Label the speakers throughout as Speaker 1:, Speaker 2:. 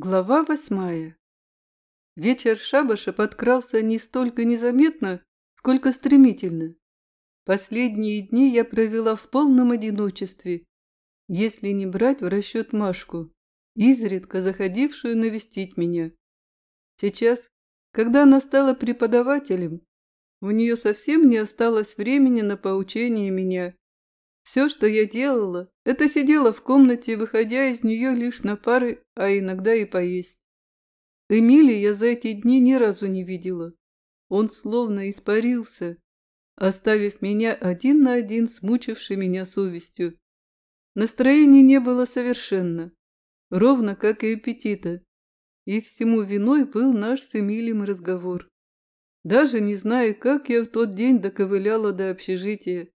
Speaker 1: Глава восьмая. Вечер шабаша подкрался не столько незаметно, сколько стремительно. Последние дни я провела в полном одиночестве, если не брать в расчет Машку, изредка заходившую навестить меня. Сейчас, когда она стала преподавателем, у нее совсем не осталось времени на поучение меня. Все, что я делала, это сидела в комнате, выходя из нее лишь на пары, а иногда и поесть. Эмили я за эти дни ни разу не видела. Он словно испарился, оставив меня один на один с мучившей меня совестью. Настроения не было совершенно, ровно как и аппетита, и всему виной был наш с Эмилием разговор. Даже не знаю, как я в тот день доковыляла до общежития.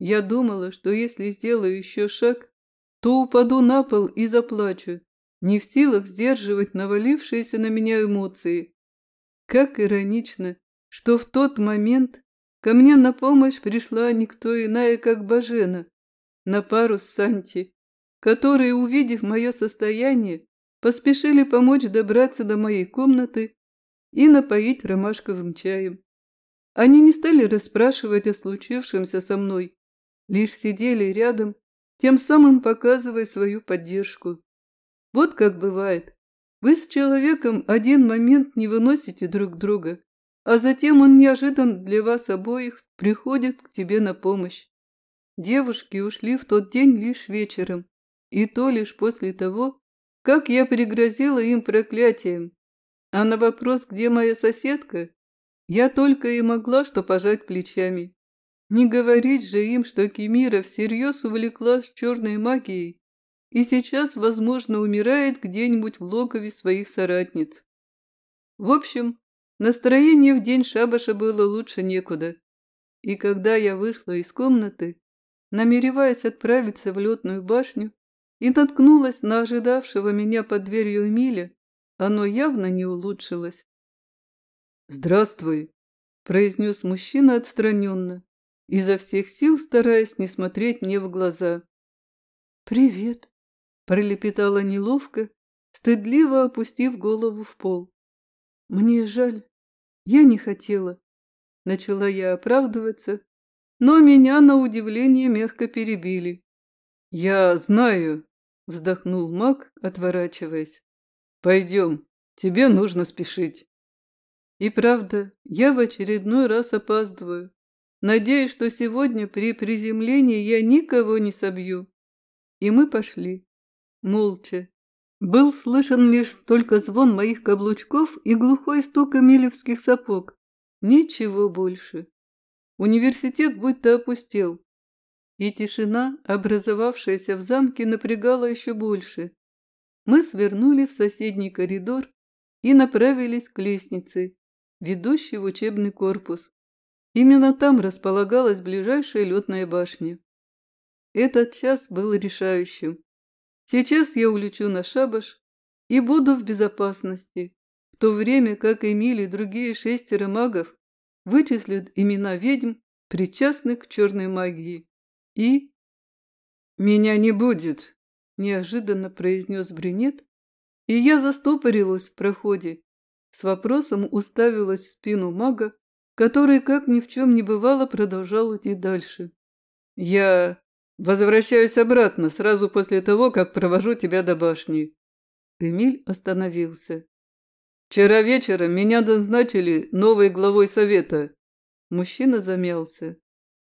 Speaker 1: Я думала, что если сделаю еще шаг, то упаду на пол и заплачу, не в силах сдерживать навалившиеся на меня эмоции. Как иронично, что в тот момент ко мне на помощь пришла никто иная, как Бажена, на пару с Санти, которые, увидев мое состояние, поспешили помочь добраться до моей комнаты и напоить ромашковым чаем. Они не стали расспрашивать о случившемся со мной, лишь сидели рядом, тем самым показывая свою поддержку. Вот как бывает. Вы с человеком один момент не выносите друг друга, а затем он неожиданно для вас обоих приходит к тебе на помощь. Девушки ушли в тот день лишь вечером, и то лишь после того, как я пригрозила им проклятием. А на вопрос, где моя соседка, я только и могла что пожать плечами. Не говорить же им, что Кемира всерьез увлеклась черной магией и сейчас, возможно, умирает где-нибудь в логове своих соратниц. В общем, настроение в день шабаша было лучше некуда. И когда я вышла из комнаты, намереваясь отправиться в летную башню, и наткнулась на ожидавшего меня под дверью Эмиля, оно явно не улучшилось. «Здравствуй», – произнес мужчина отстраненно изо всех сил стараясь не смотреть мне в глаза. «Привет!» – пролепетала неловко, стыдливо опустив голову в пол. «Мне жаль, я не хотела». Начала я оправдываться, но меня на удивление мягко перебили. «Я знаю», – вздохнул маг, отворачиваясь. «Пойдем, тебе нужно спешить». И правда, я в очередной раз опаздываю. Надеюсь, что сегодня при приземлении я никого не собью. И мы пошли. Молча. Был слышен лишь только звон моих каблучков и глухой стук эмилевских сапог. Ничего больше. Университет будто опустел. И тишина, образовавшаяся в замке, напрягала еще больше. Мы свернули в соседний коридор и направились к лестнице, ведущей в учебный корпус. Именно там располагалась ближайшая летная башня. Этот час был решающим. Сейчас я улечу на шабаш и буду в безопасности, в то время как Эмиль и другие шестеро магов вычислят имена ведьм, причастных к черной магии. И... «Меня не будет», – неожиданно произнес брюнет, и я застопорилась в проходе, с вопросом уставилась в спину мага, который, как ни в чем не бывало, продолжал идти дальше. «Я возвращаюсь обратно сразу после того, как провожу тебя до башни». Эмиль остановился. «Вчера вечером меня назначили новой главой совета». Мужчина замялся.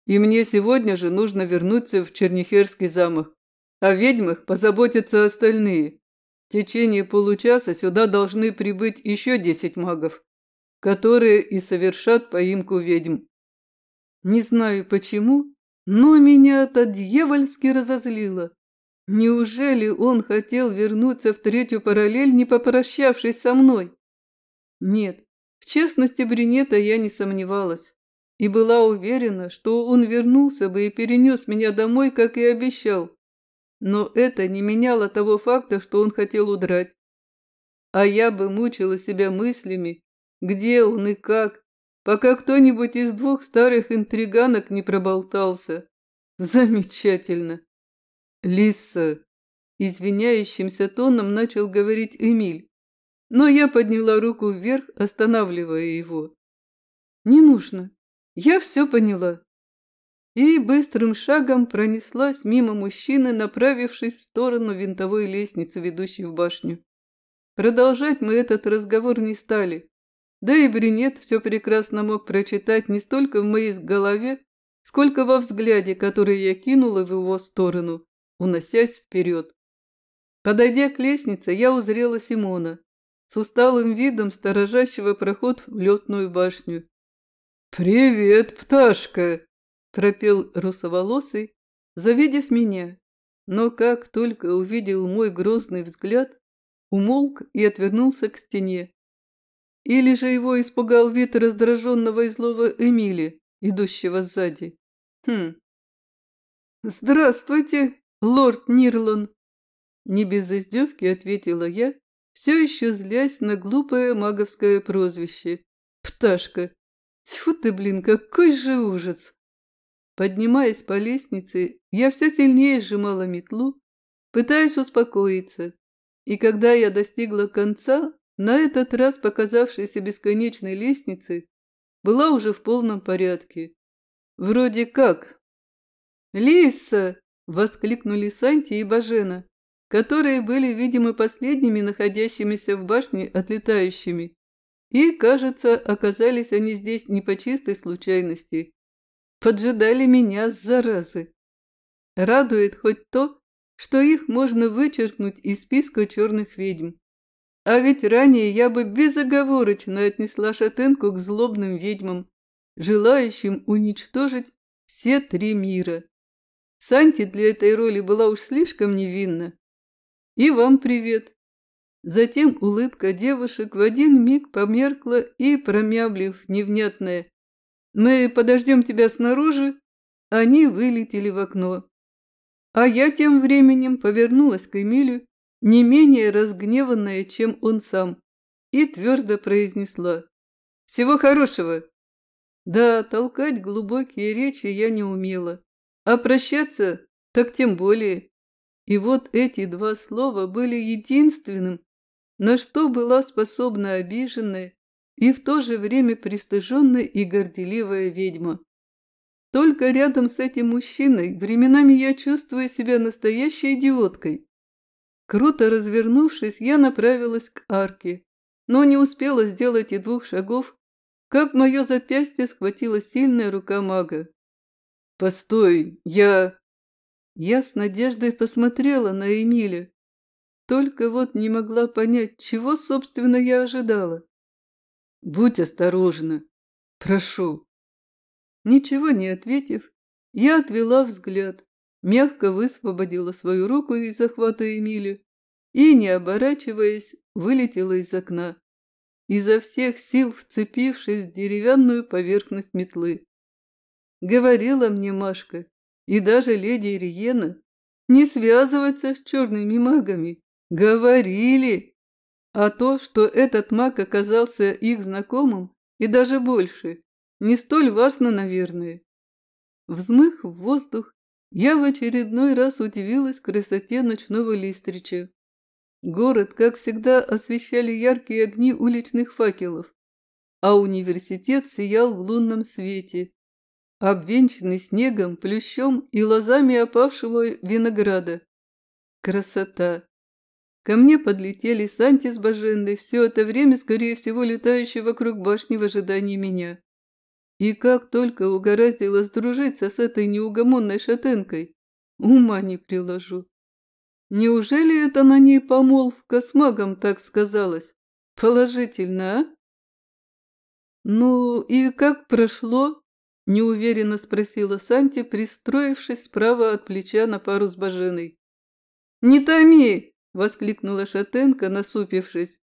Speaker 1: «И мне сегодня же нужно вернуться в Чернихерский замок. О ведьмах позаботятся остальные. В течение получаса сюда должны прибыть еще десять магов которые и совершат поимку ведьм. Не знаю почему, но меня это дьявольски разозлило. Неужели он хотел вернуться в третью параллель, не попрощавшись со мной? Нет, в честности Бринета я не сомневалась и была уверена, что он вернулся бы и перенес меня домой, как и обещал. Но это не меняло того факта, что он хотел удрать. А я бы мучила себя мыслями, где он и как, пока кто-нибудь из двух старых интриганок не проболтался. Замечательно. Лиса, извиняющимся тоном начал говорить Эмиль, но я подняла руку вверх, останавливая его. «Не нужно. Я все поняла». И быстрым шагом пронеслась мимо мужчины, направившись в сторону винтовой лестницы, ведущей в башню. Продолжать мы этот разговор не стали. Да и брюнет все прекрасно мог прочитать не столько в моей голове, сколько во взгляде, который я кинула в его сторону, уносясь вперед. Подойдя к лестнице, я узрела Симона с усталым видом сторожащего проход в летную башню. «Привет, пташка!» – пропел русоволосый, завидев меня. Но как только увидел мой грозный взгляд, умолк и отвернулся к стене. Или же его испугал вид раздраженного и злого Эмили, идущего сзади. Хм. «Здравствуйте, лорд Нирлан!» Не без издевки ответила я, все еще злясь на глупое маговское прозвище. «Пташка! Тьфу ты, блин, какой же ужас!» Поднимаясь по лестнице, я все сильнее сжимала метлу, пытаясь успокоиться, и когда я достигла конца, на этот раз показавшейся бесконечной лестницы, была уже в полном порядке. Вроде как. «Лиса!» – воскликнули Санти и Бажена, которые были, видимо, последними находящимися в башне отлетающими. И, кажется, оказались они здесь не по чистой случайности. Поджидали меня заразы. Радует хоть то, что их можно вычеркнуть из списка черных ведьм. А ведь ранее я бы безоговорочно отнесла шатенку к злобным ведьмам, желающим уничтожить все три мира. Санти для этой роли была уж слишком невинна. И вам привет. Затем улыбка девушек в один миг померкла и, промямлив невнятное «Мы подождем тебя снаружи», они вылетели в окно. А я тем временем повернулась к Эмилю, не менее разгневанная, чем он сам, и твердо произнесла «Всего хорошего!». Да, толкать глубокие речи я не умела, а прощаться так тем более. И вот эти два слова были единственным, на что была способна обиженная и в то же время пристыженная и горделивая ведьма. Только рядом с этим мужчиной временами я чувствую себя настоящей идиоткой. Круто развернувшись, я направилась к арке, но не успела сделать и двух шагов, как мое запястье схватила сильная рука мага. «Постой, я...» Я с надеждой посмотрела на Эмиля. Только вот не могла понять, чего, собственно, я ожидала. «Будь осторожна. Прошу». Ничего не ответив, я отвела взгляд, мягко высвободила свою руку из захвата Эмили и, не оборачиваясь, вылетела из окна, изо всех сил вцепившись в деревянную поверхность метлы. Говорила мне Машка, и даже леди Ириена, не связываться с черными магами. Говорили. А то, что этот маг оказался их знакомым, и даже больше, не столь важно, наверное. Взмыв в воздух, я в очередной раз удивилась красоте ночного листрича. Город, как всегда, освещали яркие огни уличных факелов, а университет сиял в лунном свете, обвенчанный снегом, плющом и лозами опавшего винограда. Красота! Ко мне подлетели Санти с Баженной, все это время, скорее всего, летающие вокруг башни в ожидании меня. И как только угораздило сдружиться с этой неугомонной шатенкой, ума не приложу. Неужели это на ней помолвка с магом так сказалось? Положительно, а? Ну и как прошло? Неуверенно спросила Санти, пристроившись справа от плеча на пару с Баженой. «Не томи!» – воскликнула Шатенко, насупившись.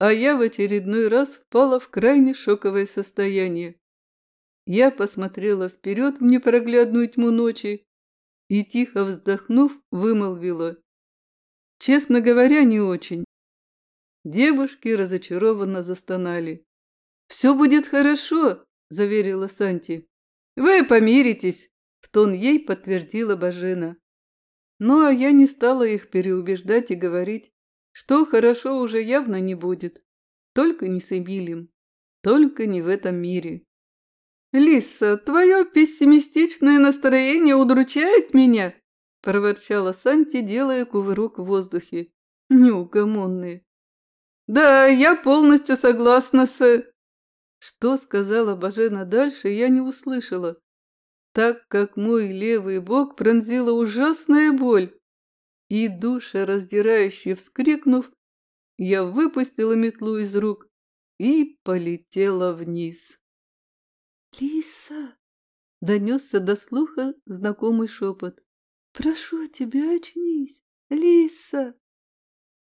Speaker 1: А я в очередной раз впала в крайне шоковое состояние. Я посмотрела вперед в непроглядную тьму ночи и, тихо вздохнув, вымолвила. Честно говоря, не очень. Девушки разочарованно застонали. «Все будет хорошо», – заверила Санти. «Вы помиритесь», – в тон ей подтвердила Бажена. Ну, а я не стала их переубеждать и говорить, что хорошо уже явно не будет. Только не с Эмилием. Только не в этом мире. «Лиса, твое пессимистичное настроение удручает меня!» – проворчала Санти, делая кувырок в воздухе. Неугомонные. «Да, я полностью согласна с...» Что сказала Бажена дальше, я не услышала, так как мой левый бок пронзила ужасная боль. И душераздирающе вскрикнув, я выпустила метлу из рук и полетела вниз.
Speaker 2: «Лиса!» — донесся до слуха знакомый шепот. «Прошу тебя, очнись, Лиса!»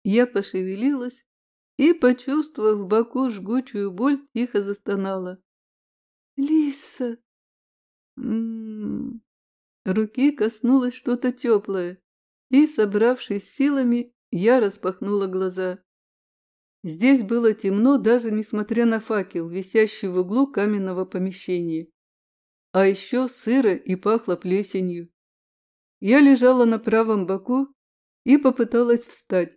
Speaker 1: Я пошевелилась и, почувствовав в боку жгучую боль, тихо застонала.
Speaker 2: «Лиса!»
Speaker 1: М -м -м. Руки коснулось что-то теплое, и, собравшись силами, я распахнула глаза. Здесь было темно, даже несмотря на факел, висящий в углу каменного помещения. А еще сыро и пахло плесенью. Я лежала на правом боку и попыталась встать.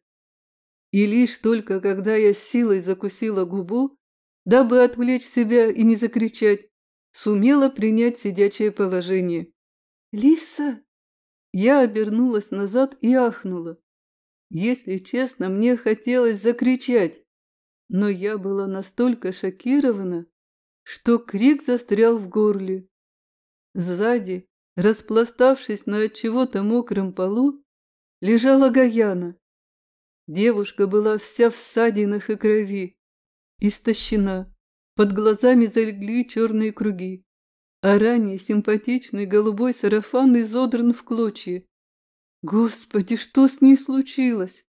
Speaker 1: И лишь только когда я с силой закусила губу, дабы отвлечь себя и не закричать, сумела принять сидячее положение.
Speaker 2: «Лиса!»
Speaker 1: Я обернулась назад и ахнула. Если честно, мне хотелось закричать, но я была настолько шокирована, что крик застрял в горле. Сзади, распластавшись на чего-то мокром полу, лежала Гаяна. Девушка была вся в ссадинах и крови, истощена, под глазами залегли черные круги, а ранее симпатичный голубой сарафан изодран в клочья. Господи, что с ней случилось?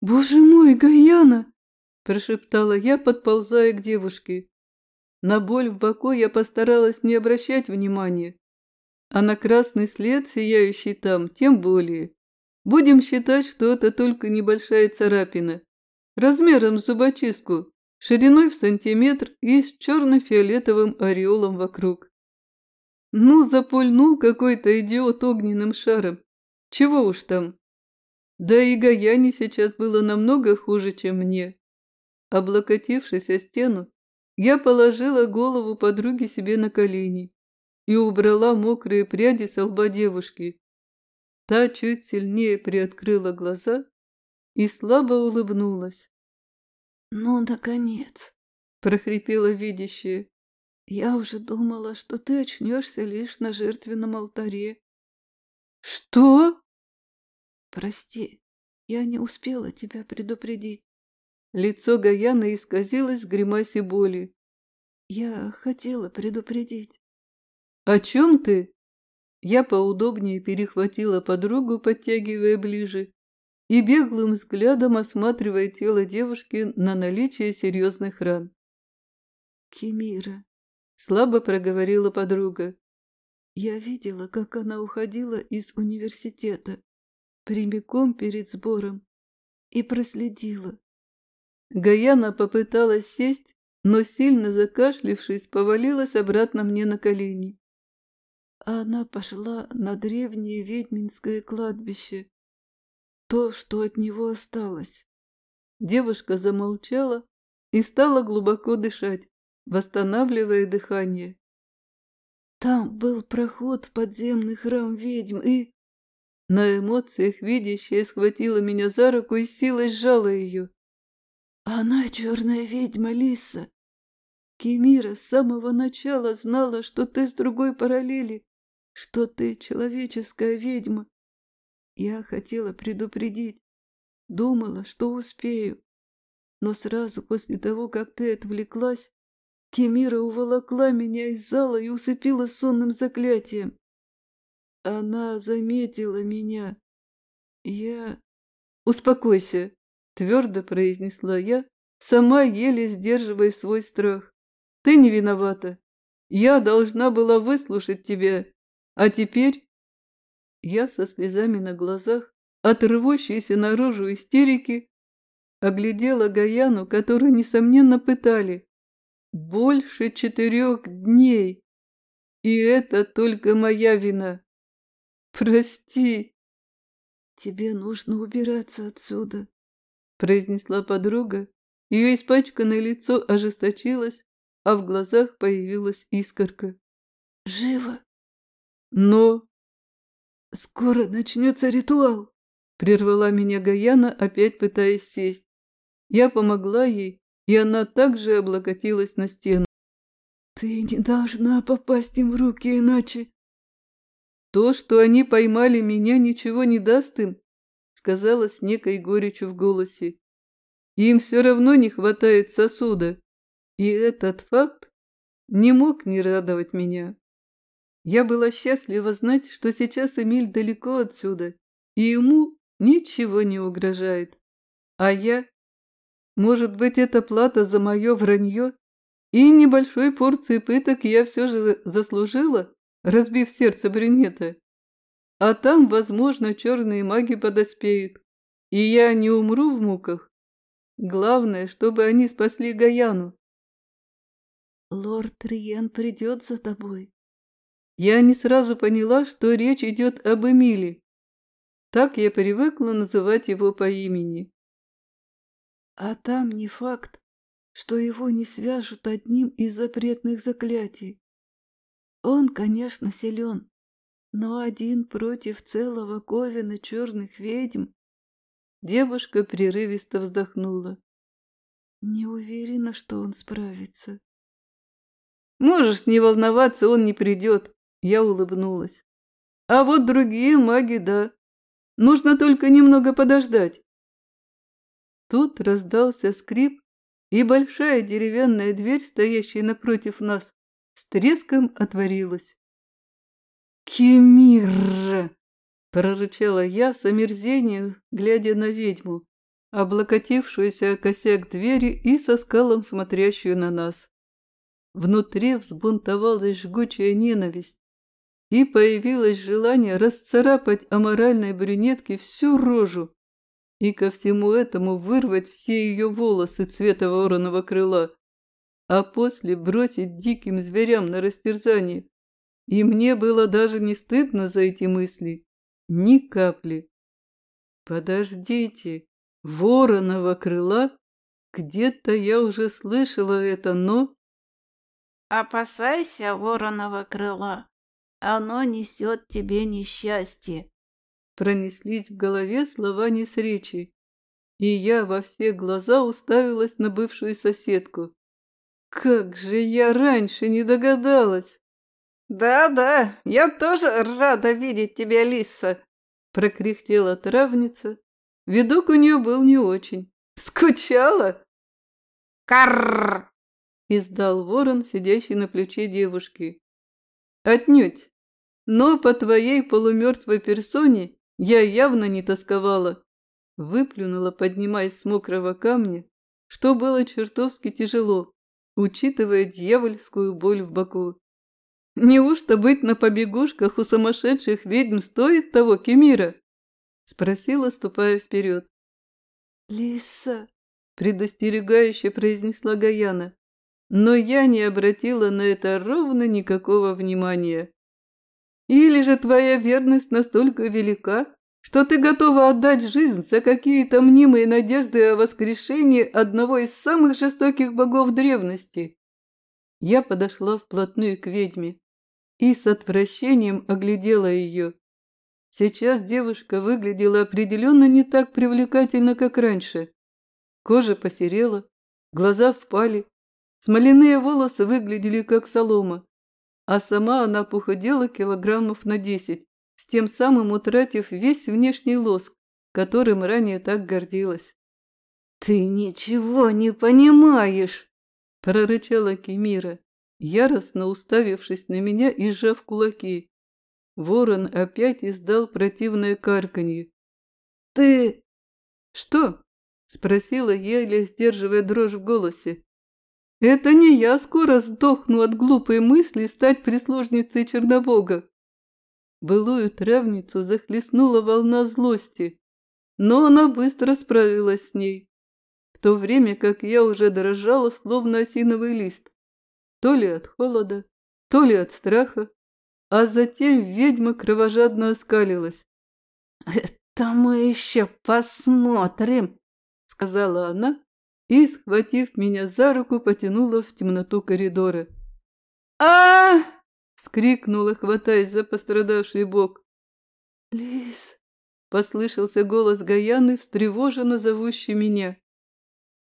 Speaker 1: «Боже мой, Гаяна!» – прошептала я, подползая к девушке. На боль в боку я постаралась не обращать внимания, а на красный след, сияющий там, тем более. Будем считать, что это только небольшая царапина, размером с зубочистку, шириной в сантиметр и с черно-фиолетовым ореолом вокруг. Ну, запульнул какой-то идиот огненным шаром. Чего уж там. Да и Гаяне сейчас было намного хуже, чем мне. Облокотившись о стену, я положила голову подруги себе на колени и убрала мокрые пряди с лба девушки. Та чуть сильнее приоткрыла глаза и слабо улыбнулась.
Speaker 2: «Ну, наконец!» — прохрипела видящая. «Я уже думала, что ты очнешься лишь на жертвенном алтаре».
Speaker 1: «Что?»
Speaker 2: «Прости, я не успела тебя предупредить».
Speaker 1: Лицо Гаяна исказилось в гримасе боли.
Speaker 2: «Я хотела предупредить».
Speaker 1: «О чем ты?» Я поудобнее перехватила подругу, подтягивая ближе, и беглым взглядом осматривая тело девушки на наличие серьезных ран.
Speaker 2: «Кемира», —
Speaker 1: слабо проговорила подруга.
Speaker 2: «Я видела, как она уходила из университета прямиком перед сбором и проследила.
Speaker 1: Гаяна попыталась сесть, но сильно закашлившись, повалилась обратно мне на колени.
Speaker 2: Она пошла на древнее ведьминское кладбище, то, что от него осталось.
Speaker 1: Девушка замолчала и стала глубоко дышать, восстанавливая дыхание.
Speaker 2: Там был проход в подземный храм ведьм, и...
Speaker 1: На эмоциях видящая схватила меня за руку и силой сжала ее.
Speaker 2: Она черная ведьма, Лиса. Кемира с самого начала знала, что ты с другой параллели, что ты человеческая ведьма. Я хотела предупредить, думала, что успею. Но сразу после того, как ты отвлеклась, Кемира уволокла меня из зала и усыпила сонным заклятием. Она заметила меня. Я...
Speaker 1: «Успокойся», — твердо произнесла я, сама еле сдерживая свой страх. «Ты не виновата. Я должна была выслушать тебя. А теперь...» Я со слезами на глазах, от наружу истерики, оглядела Гаяну, которую, несомненно, пытали. Больше четырех дней. И это только моя вина. «Прости!»
Speaker 2: тебе нужно убираться отсюда,
Speaker 1: произнесла подруга. Ее испачканное лицо ожесточилось, а в глазах появилась искорка.
Speaker 2: Живо!
Speaker 1: Но...
Speaker 2: Скоро начнется ритуал,
Speaker 1: прервала меня Гаяна, опять пытаясь сесть. Я помогла ей, и она также облокотилась на стену.
Speaker 2: Ты не должна попасть им в руки, иначе...
Speaker 1: То, что они поймали меня, ничего не даст им, сказала с некой горечью в голосе. Им все равно не хватает сосуда, и этот факт не мог не радовать меня. Я была счастлива знать, что сейчас Эмиль далеко отсюда, и ему ничего не угрожает. А я... Может быть, это плата за мое вранье? И небольшой порции пыток я все же заслужила, разбив сердце брюнета. А там, возможно, черные маги подоспеют, и я не умру в муках. Главное, чтобы они спасли Гаяну.
Speaker 2: Лорд Риен придет за тобой.
Speaker 1: Я не сразу поняла, что речь идет об Эмиле. Так я привыкла называть его по имени.
Speaker 2: А там не факт, что его не свяжут одним из запретных заклятий. Он, конечно, силен, но один против целого ковина черных ведьм.
Speaker 1: Девушка прерывисто вздохнула.
Speaker 2: Не уверена, что он справится.
Speaker 1: Можешь не волноваться, он не придет. Я улыбнулась. А вот другие маги, да. Нужно только немного подождать. Тут раздался скрип, и большая деревянная дверь, стоящая напротив нас, с треском отворилась. «Кемир!» – прорычала я с омерзением, глядя на ведьму, облокотившуюся о косяк двери и со скалом смотрящую на нас. Внутри взбунтовалась жгучая ненависть, и появилось желание расцарапать аморальной брюнетке всю рожу и ко всему этому вырвать все ее волосы цвета вороного крыла, а после бросить диким зверям на растерзание. И мне было даже не стыдно за эти мысли, ни капли. Подождите, вороного крыла? Где-то я уже слышала это, но...
Speaker 3: Опасайся вороного крыла, оно несет тебе несчастье.
Speaker 1: Пронеслись в голове слова не с речи, и я во все глаза уставилась на бывшую соседку. Как же я раньше не догадалась!
Speaker 2: «Да-да, я тоже рада видеть тебя, Лиса!»
Speaker 1: прокряхтела травница. Видок у нее был не очень. «Скучала?»
Speaker 3: «Карррр!»
Speaker 1: издал ворон, сидящий на плече девушки. «Отнюдь! Но по твоей полумертвой персоне я явно не тосковала!» Выплюнула, поднимаясь с мокрого камня, что было чертовски тяжело, учитывая дьявольскую боль в боку. «Неужто быть на побегушках у сумасшедших ведьм стоит того, Кемира?» Спросила, ступая вперед.
Speaker 2: «Лиса!»
Speaker 1: – предостерегающе произнесла Гаяна. Но я не обратила на это ровно никакого внимания. Или же твоя верность настолько велика, что ты готова отдать жизнь за какие-то мнимые надежды о воскрешении одного из самых жестоких богов древности? Я подошла вплотную к ведьме и с отвращением оглядела ее. Сейчас девушка выглядела определенно не так привлекательно, как раньше. Кожа посерела, глаза впали, смоляные волосы выглядели как солома, а сама она похудела килограммов на десять, с тем самым утратив весь внешний лоск, которым ранее так гордилась.
Speaker 2: «Ты ничего не понимаешь!»
Speaker 1: – прорычала Кемира яростно уставившись на меня и сжав кулаки. Ворон опять издал противное карканье.
Speaker 2: «Ты...»
Speaker 1: «Что?» — спросила еле, сдерживая дрожь в голосе. «Это не я скоро сдохну от глупой мысли стать прислужницей Чернобога». Былую травницу захлестнула волна злости, но она быстро справилась с ней, в то время как я уже дрожала, словно осиновый лист то ли от холода, то ли от страха, а затем ведьма кровожадно оскалилась.
Speaker 2: «Это мы еще посмотрим», — сказала она и, схватив меня за руку, потянула в темноту коридора. а вскрикнула, хватаясь за пострадавший бок.
Speaker 1: «Лис!» — послышался голос Гаяны, встревоженно зовущий меня.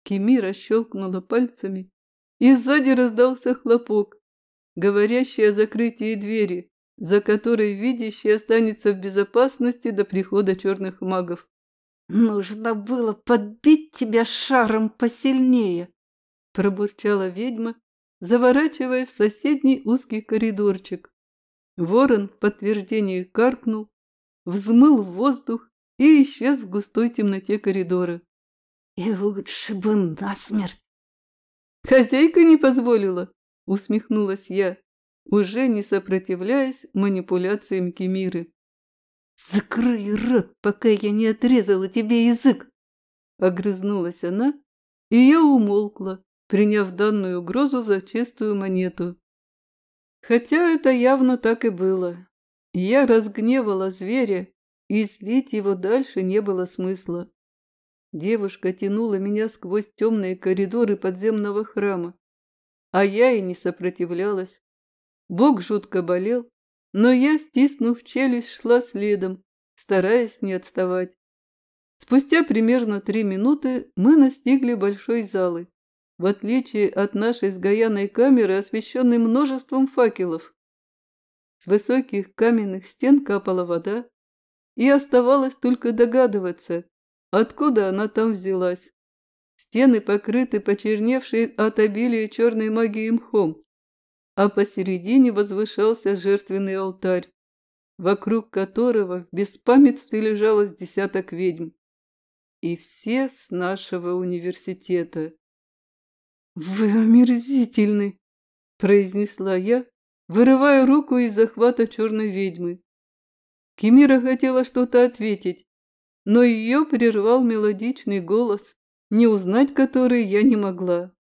Speaker 1: Кемира щелкнула пальцами, и сзади раздался хлопок, говорящий о закрытии двери, за которой видящий останется в безопасности до прихода черных магов.
Speaker 2: «Нужно было подбить тебя шаром посильнее», — пробурчала ведьма, заворачивая в соседний узкий коридорчик. Ворон в подтверждение каркнул, взмыл в воздух и исчез в густой темноте коридора. «И лучше бы насмерть!»
Speaker 1: «Хозяйка не позволила!» — усмехнулась я, уже не сопротивляясь манипуляциям Кемиры.
Speaker 2: «Закрой рот, пока я не отрезала тебе язык!»
Speaker 1: Огрызнулась она, и я умолкла, приняв данную угрозу за чистую монету. Хотя это явно так и было. Я разгневала зверя, и злить его дальше не было смысла. Девушка тянула меня сквозь темные коридоры подземного храма, а я и не сопротивлялась. Бог жутко болел, но я, стиснув челюсть, шла следом, стараясь не отставать. Спустя примерно три минуты мы настигли большой залы, в отличие от нашей с Гаяной камеры, освещенной множеством факелов. С высоких каменных стен капала вода, и оставалось только догадываться, откуда она там взялась. Стены покрыты почерневшей от обилия черной магии мхом, а посередине возвышался жертвенный алтарь, вокруг которого в беспамятстве лежалось десяток ведьм. И все с нашего университета. «Вы омерзительны!» – произнесла я, вырывая руку из захвата черной ведьмы. Кемира хотела что-то ответить, но ее прервал мелодичный голос, не узнать который я не могла.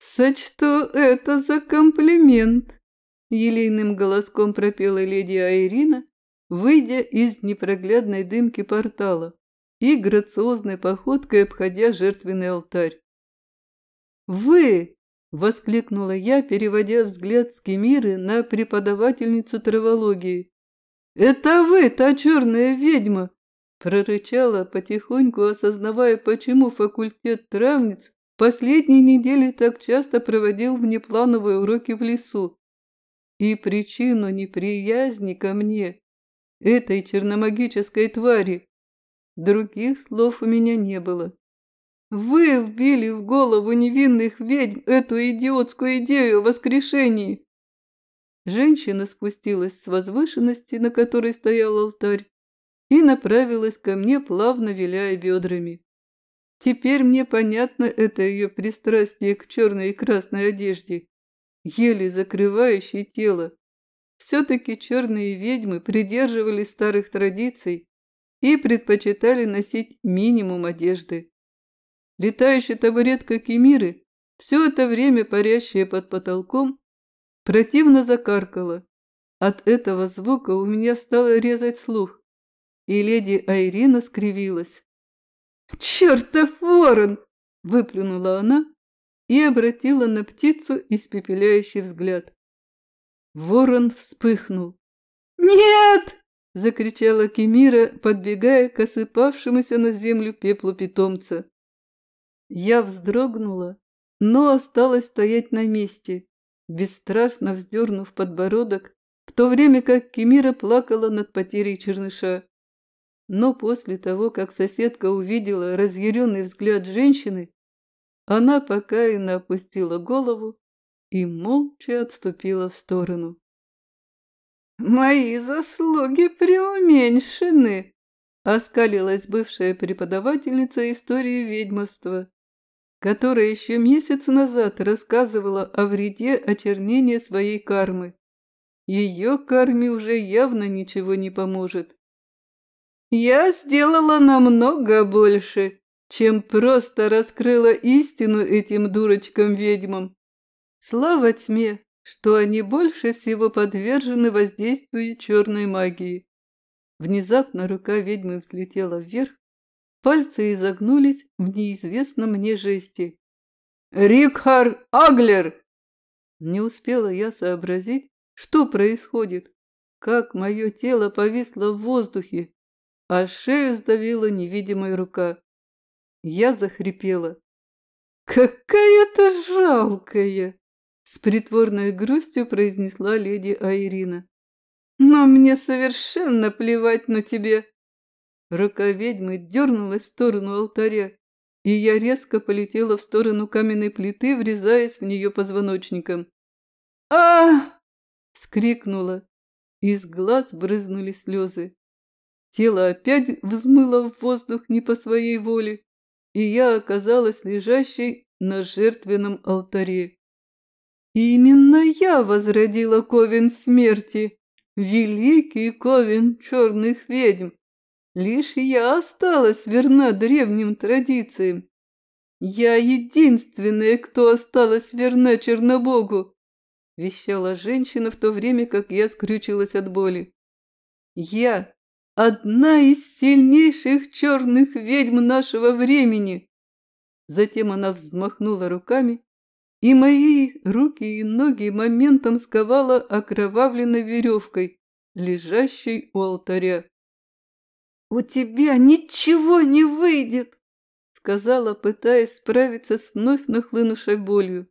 Speaker 1: «Сочту это за комплимент!» — елейным голоском пропела леди Айрина, выйдя из непроглядной дымки портала и грациозной походкой обходя жертвенный алтарь. «Вы!» — воскликнула я, переводя взгляд с Кемиры на преподавательницу травологии. «Это вы, та черная ведьма!» — прорычала, потихоньку осознавая, почему факультет травниц последние недели так часто проводил внеплановые уроки в лесу. И причину неприязни ко мне, этой черномагической твари, других слов у меня не было. Вы вбили в голову невинных ведьм эту идиотскую идею о воскрешении. Женщина спустилась с возвышенности, на которой стоял алтарь, и направилась ко мне, плавно виляя бедрами. Теперь мне понятно это ее пристрастие к черной и красной одежде, еле закрывающей тело. Все-таки черные ведьмы придерживались старых традиций и предпочитали носить минимум одежды. Летающая табуретка Кемиры, все это время парящая под потолком, противно закаркала. От этого звука у меня стало резать слух, и леди Айрина скривилась. «Чертов ворон!» – выплюнула она и обратила на птицу испепеляющий взгляд. Ворон вспыхнул. «Нет!» – закричала Кемира, подбегая к осыпавшемуся на землю пеплу питомца. Я вздрогнула, но осталась стоять на месте, бесстрашно вздернув подбородок, в то время как Кемира плакала над потерей черныша. Но после того, как соседка увидела разъяренный взгляд женщины, она покаянно опустила голову и молча отступила в сторону. «Мои заслуги преуменьшены!» — оскалилась бывшая преподавательница истории ведьмовства которая еще месяц назад рассказывала о вреде очернения своей кармы. Ее карме уже явно ничего не поможет. «Я сделала намного больше, чем просто раскрыла истину этим дурочкам-ведьмам. Слава тьме, что они больше всего подвержены воздействию черной магии. Внезапно рука ведьмы взлетела вверх, пальцы изогнулись в неизвестном мне жесте. «Рикхар Аглер!» Не успела я сообразить, что происходит, как мое тело повисло в воздухе, а шею сдавила невидимая рука. Я захрипела. «Какая ты жалкая!» С притворной грустью произнесла леди Айрина. «Но мне совершенно плевать на тебя!» Рука ведьмы дернулась в сторону алтаря, и я резко полетела в сторону каменной плиты, врезаясь в нее позвоночником. а скрикнула. Из глаз брызнули слезы. Тело опять взмыло в воздух не по своей воле, и я оказалась лежащей на жертвенном алтаре. Именно я возродила ковен смерти, великий ковен черных ведьм. Лишь я осталась верна древним традициям. Я единственная, кто осталась верна Чернобогу, вещала женщина в то время, как я скрючилась от боли. Я одна из сильнейших черных ведьм нашего времени. Затем она взмахнула руками, и мои руки и ноги моментом сковала окровавленной веревкой, лежащей у алтаря. «У тебя ничего не выйдет!» — сказала, пытаясь справиться с вновь нахлынувшей болью.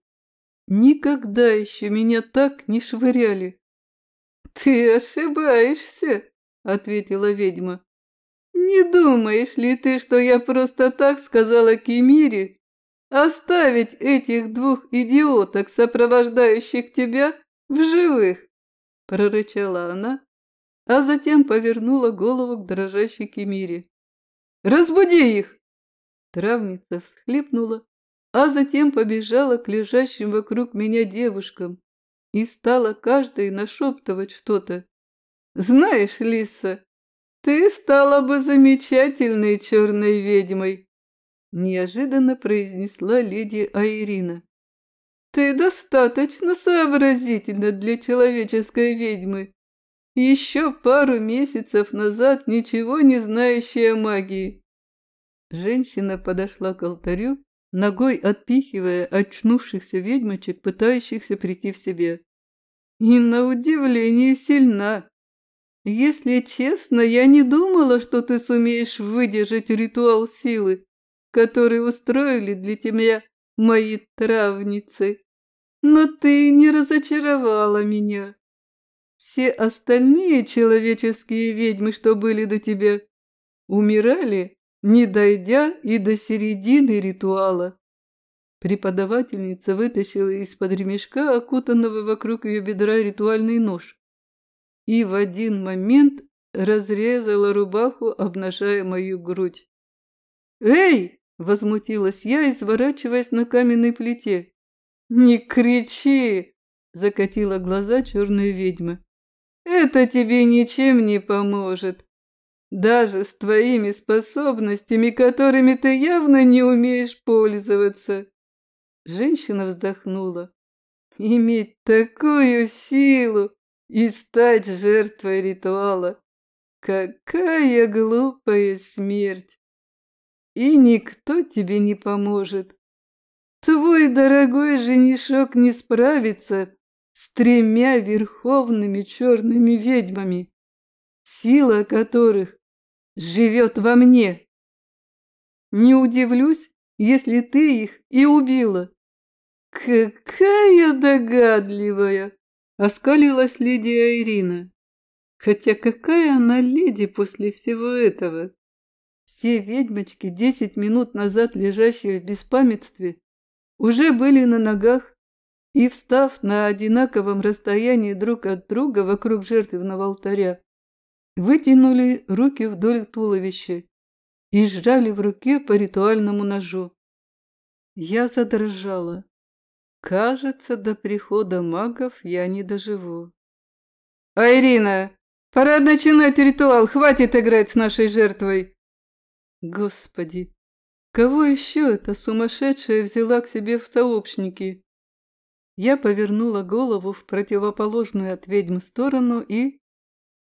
Speaker 1: «Никогда еще меня так не швыряли!» «Ты ошибаешься!» ответила ведьма. «Не думаешь ли ты, что я просто так сказала Кемире оставить этих двух идиоток, сопровождающих тебя, в живых?» прорычала она, а затем повернула голову к дрожащей Кемире. «Разбуди их!» Травница всхлипнула, а затем побежала к лежащим вокруг меня девушкам и стала каждой нашептывать что-то. Знаешь, Лиса, ты стала бы замечательной черной ведьмой, неожиданно произнесла леди Айрина. Ты достаточно сообразительна для человеческой ведьмы. Еще пару месяцев назад ничего не знающая магии. Женщина подошла к алтарю, ногой отпихивая очнувшихся ведьмочек, пытающихся прийти в себя. И на удивление сильна. Если честно, я не думала, что ты сумеешь выдержать ритуал силы, который устроили для тебя мои травницы. Но ты не разочаровала меня. Все остальные человеческие ведьмы, что были до тебя, умирали, не дойдя и до середины ритуала. Преподавательница вытащила из-под ремешка, окутанного вокруг ее бедра, ритуальный нож и в один момент разрезала рубаху, обнажая мою грудь. «Эй!» – возмутилась я, изворачиваясь на каменной плите. «Не кричи!» – закатила глаза черная ведьма. «Это тебе ничем не поможет. Даже с твоими способностями, которыми ты явно не умеешь пользоваться». Женщина вздохнула. «Иметь такую силу! и стать жертвой ритуала. Какая глупая смерть! И никто тебе не поможет. Твой дорогой женишок не справится с тремя верховными черными ведьмами, сила которых живет во мне. Не удивлюсь, если ты их и убила. Какая догадливая! Оскалилась леди Ирина. Хотя какая она леди после всего этого? Все ведьмочки, десять минут назад лежащие в беспамятстве, уже были на ногах и, встав на одинаковом расстоянии друг от друга вокруг жертвенного алтаря, вытянули руки вдоль туловища и сжали в руке по ритуальному ножу. Я задрожала. Кажется, до прихода магов я не доживу. «Айрина, пора начинать ритуал, хватит играть с нашей жертвой!» Господи, кого еще эта сумасшедшая взяла к себе в сообщники? Я повернула голову в противоположную от ведьм сторону и...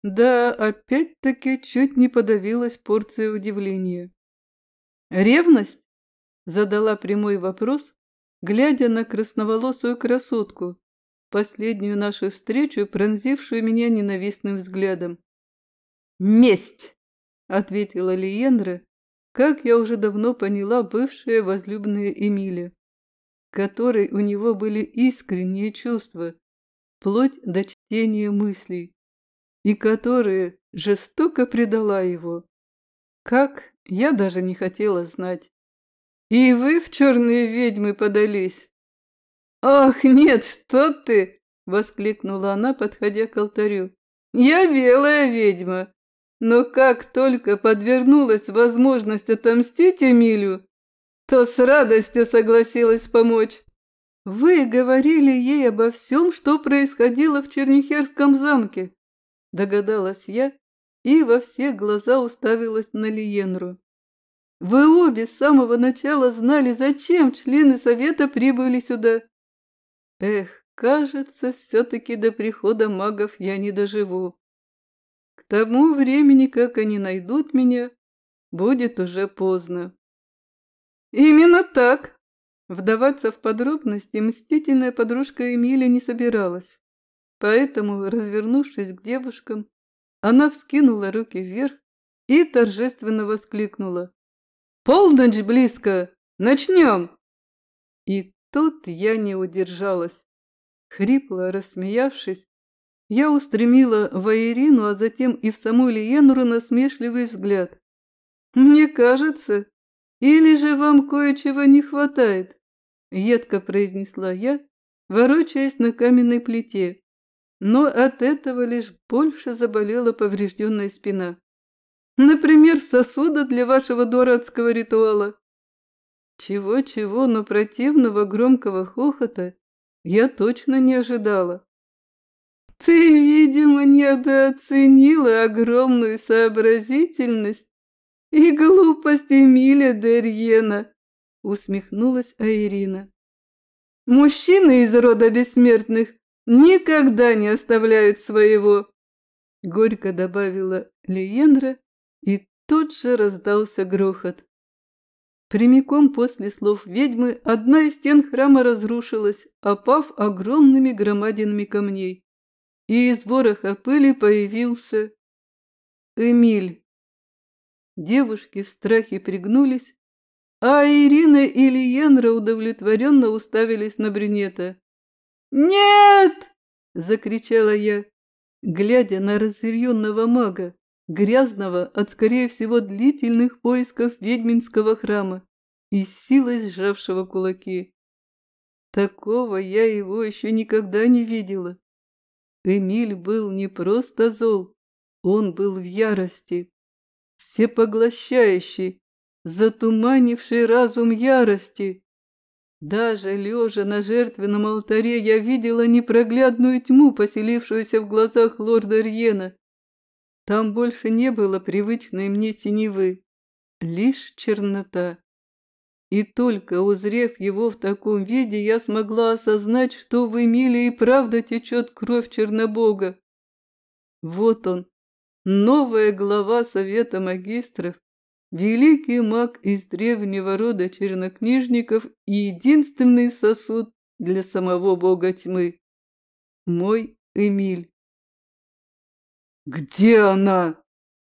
Speaker 1: Да, опять-таки чуть не подавилась порция удивления. «Ревность?» — задала прямой вопрос, глядя на красноволосую красотку, последнюю нашу встречу, пронзившую меня ненавистным взглядом. «Месть!» — ответила Лиендра, как я уже давно поняла, бывшая возлюбленная Эмиля, которой у него были искренние чувства, вплоть до чтения мыслей и которая жестоко предала его. Как, я даже не хотела знать. И вы в черные ведьмы подались. «Ах, нет, что ты!» — воскликнула она, подходя к алтарю. «Я белая ведьма, но как только подвернулась возможность отомстить Эмилю, то с радостью согласилась помочь. Вы говорили ей обо всем, что происходило в Чернихерском замке догадалась я и во все глаза уставилась на Лиенру. Вы обе с самого начала знали, зачем члены совета прибыли сюда. Эх, кажется, все-таки до прихода магов я не доживу. К тому времени, как они найдут меня, будет уже поздно. Именно так. Вдаваться в подробности мстительная подружка Эмили не собиралась. Поэтому, развернувшись к девушкам, она вскинула руки вверх и торжественно воскликнула. «Полночь близко! Начнем!» И тут я не удержалась. Хрипло рассмеявшись, я устремила в Аирину, а затем и в саму Лиенру насмешливый взгляд. «Мне кажется, или же вам кое-чего не хватает?» Едко произнесла я, ворочаясь на каменной плите но от этого лишь больше заболела поврежденная спина. Например, сосуда для вашего дурацкого ритуала. Чего-чего, но противного громкого хохота я точно не ожидала. Ты, видимо, недооценила огромную сообразительность и глупость Эмиля Дерьена, усмехнулась Айрина. Мужчины из рода бессмертных никогда не оставляют своего!» Горько добавила Лиенра, и тут же раздался грохот. Прямиком после слов ведьмы одна из стен храма разрушилась, опав огромными громадинами камней. И из вороха пыли появился Эмиль. Девушки в страхе пригнулись, а Ирина и Лиенра удовлетворенно уставились на брюнета. «Нет!» – закричала я, глядя на разъяренного мага, грязного от, скорее всего, длительных поисков ведьминского храма и силой сжавшего кулаки. Такого я его еще никогда не видела. Эмиль был не просто зол, он был в ярости, всепоглощающий, затуманивший разум ярости. Даже лежа на жертвенном алтаре я видела непроглядную тьму, поселившуюся в глазах лорда Рьена. Там больше не было привычной мне синевы, лишь чернота. И только узрев его в таком виде, я смогла осознать, что в Эмилии правда течет кровь Чернобога. Вот он, новая глава Совета Магистров, великий маг из древнего рода чернокнижников и единственный сосуд для самого бога тьмы. Мой Эмиль. «Где она?»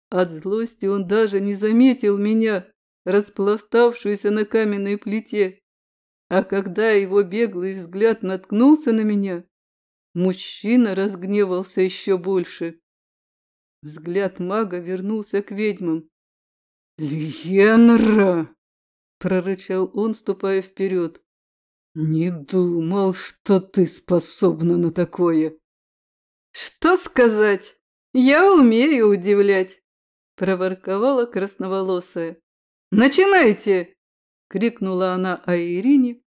Speaker 1: От злости он даже не заметил меня, распластавшуюся на каменной плите. А когда его беглый взгляд наткнулся на меня, мужчина разгневался еще больше. Взгляд мага вернулся к ведьмам. «Льенра!» — прорычал он, ступая вперед. «Не думал, что ты способна на такое!» «Что сказать? Я умею удивлять!» — проворковала красноволосая. «Начинайте!» — крикнула она Аирине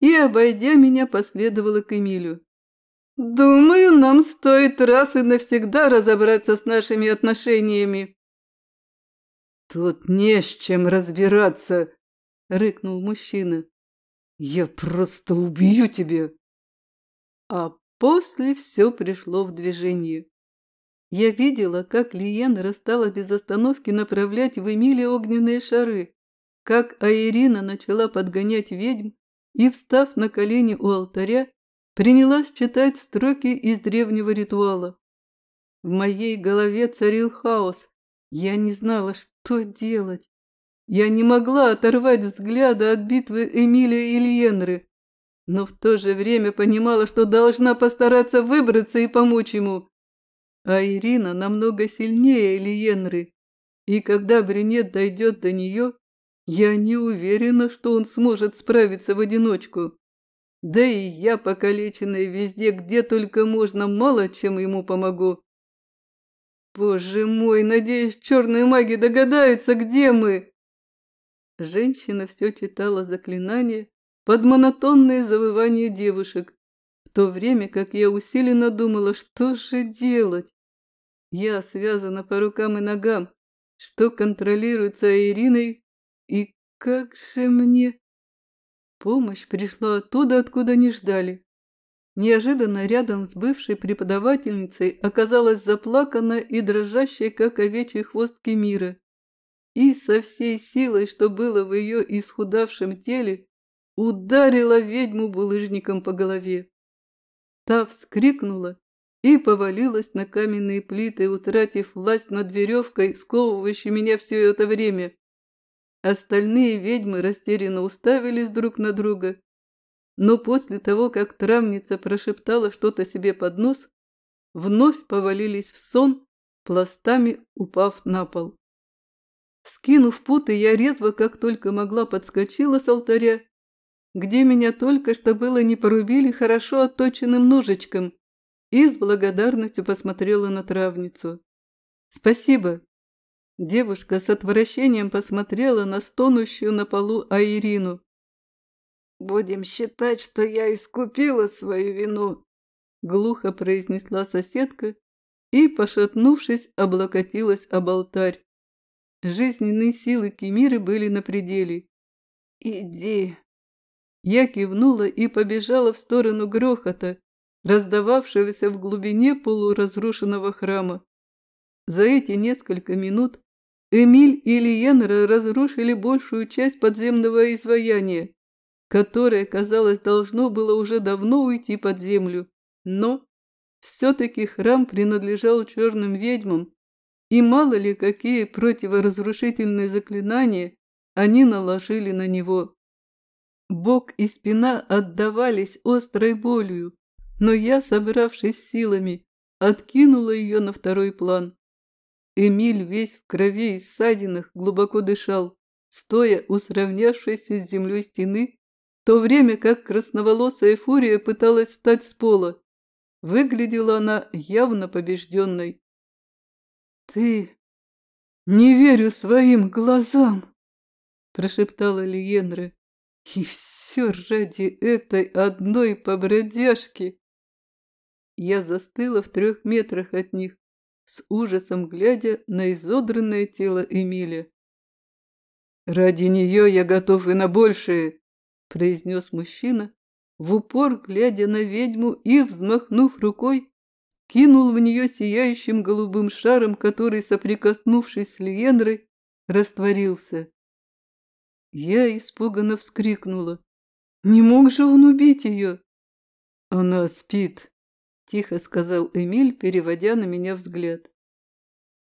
Speaker 1: и, обойдя меня, последовала к Эмилю. «Думаю, нам стоит раз и навсегда разобраться с нашими отношениями». «Тут не с чем разбираться!» — рыкнул мужчина. «Я просто убью тебя!» А после все пришло в движение. Я видела, как Лиенра стала без остановки направлять в Эмиле огненные шары, как Аирина начала подгонять ведьм и, встав на колени у алтаря, принялась читать строки из древнего ритуала. В моей голове царил хаос. Я не знала, что делать. Я не могла оторвать взгляда от битвы Эмилия и Лиенры, но в то же время понимала, что должна постараться выбраться и помочь ему. А Ирина намного сильнее Лиенры, и когда брюнет дойдет до нее, я не уверена, что он сможет справиться в одиночку. Да и я, покалеченная везде, где только можно, мало чем ему помогу. Боже мой, надеюсь, черные маги догадаются, где мы. Женщина все читала заклинания под монотонные завывания девушек, в то время как я усиленно думала, что же делать. Я связана по рукам и ногам, что контролируется Ириной, и как же мне... Помощь пришла оттуда, откуда не ждали. Неожиданно рядом с бывшей преподавательницей оказалась заплаканная и дрожащая, как овечий хвост Кемира. И со всей силой, что было в ее исхудавшем теле, ударила ведьму булыжником по голове. Та вскрикнула и повалилась на каменные плиты, утратив власть над веревкой, сковывающей меня все это время. Остальные ведьмы растерянно уставились друг на друга. Но после того, как травница прошептала что-то себе под нос, вновь повалились в сон, пластами упав на пол. Скинув путы, я резво, как только могла, подскочила с алтаря, где меня только что было не порубили хорошо отточенным ножичком, и с благодарностью посмотрела на травницу. «Спасибо!» Девушка с отвращением посмотрела на стонущую на полу Аирину.
Speaker 2: «Будем считать, что я искупила свою вину», — глухо произнесла соседка и, пошатнувшись, облокотилась об алтарь. Жизненные силы Кемиры были на пределе.
Speaker 1: «Иди». Я кивнула и побежала в сторону грохота, раздававшегося в глубине полуразрушенного храма. За эти несколько минут Эмиль и Лиенра разрушили большую часть подземного изваяния, которое, казалось, должно было уже давно уйти под землю. Но все-таки храм принадлежал черным ведьмам, и мало ли какие противоразрушительные заклинания они наложили на него. Бок и спина отдавались острой болью, но я, собравшись силами, откинула ее на второй план. Эмиль весь в крови и ссадинах глубоко дышал, стоя у сравнявшейся с землей стены, в то время как красноволосая фурия пыталась встать с пола. Выглядела она явно побежденной. «Ты... не верю своим глазам!» – прошептала Лиенра. «И все ради этой одной побродяжки!» Я застыла в трех метрах от них, с ужасом глядя на изодранное тело Эмиля. «Ради нее я готов и на большее», – произнес мужчина, в упор глядя на ведьму и, взмахнув рукой, кинул в нее сияющим голубым шаром, который, соприкоснувшись с Лиенрой, растворился. Я испуганно вскрикнула. «Не мог же он убить ее?» «Она спит», тихо сказал Эмиль, переводя на меня взгляд.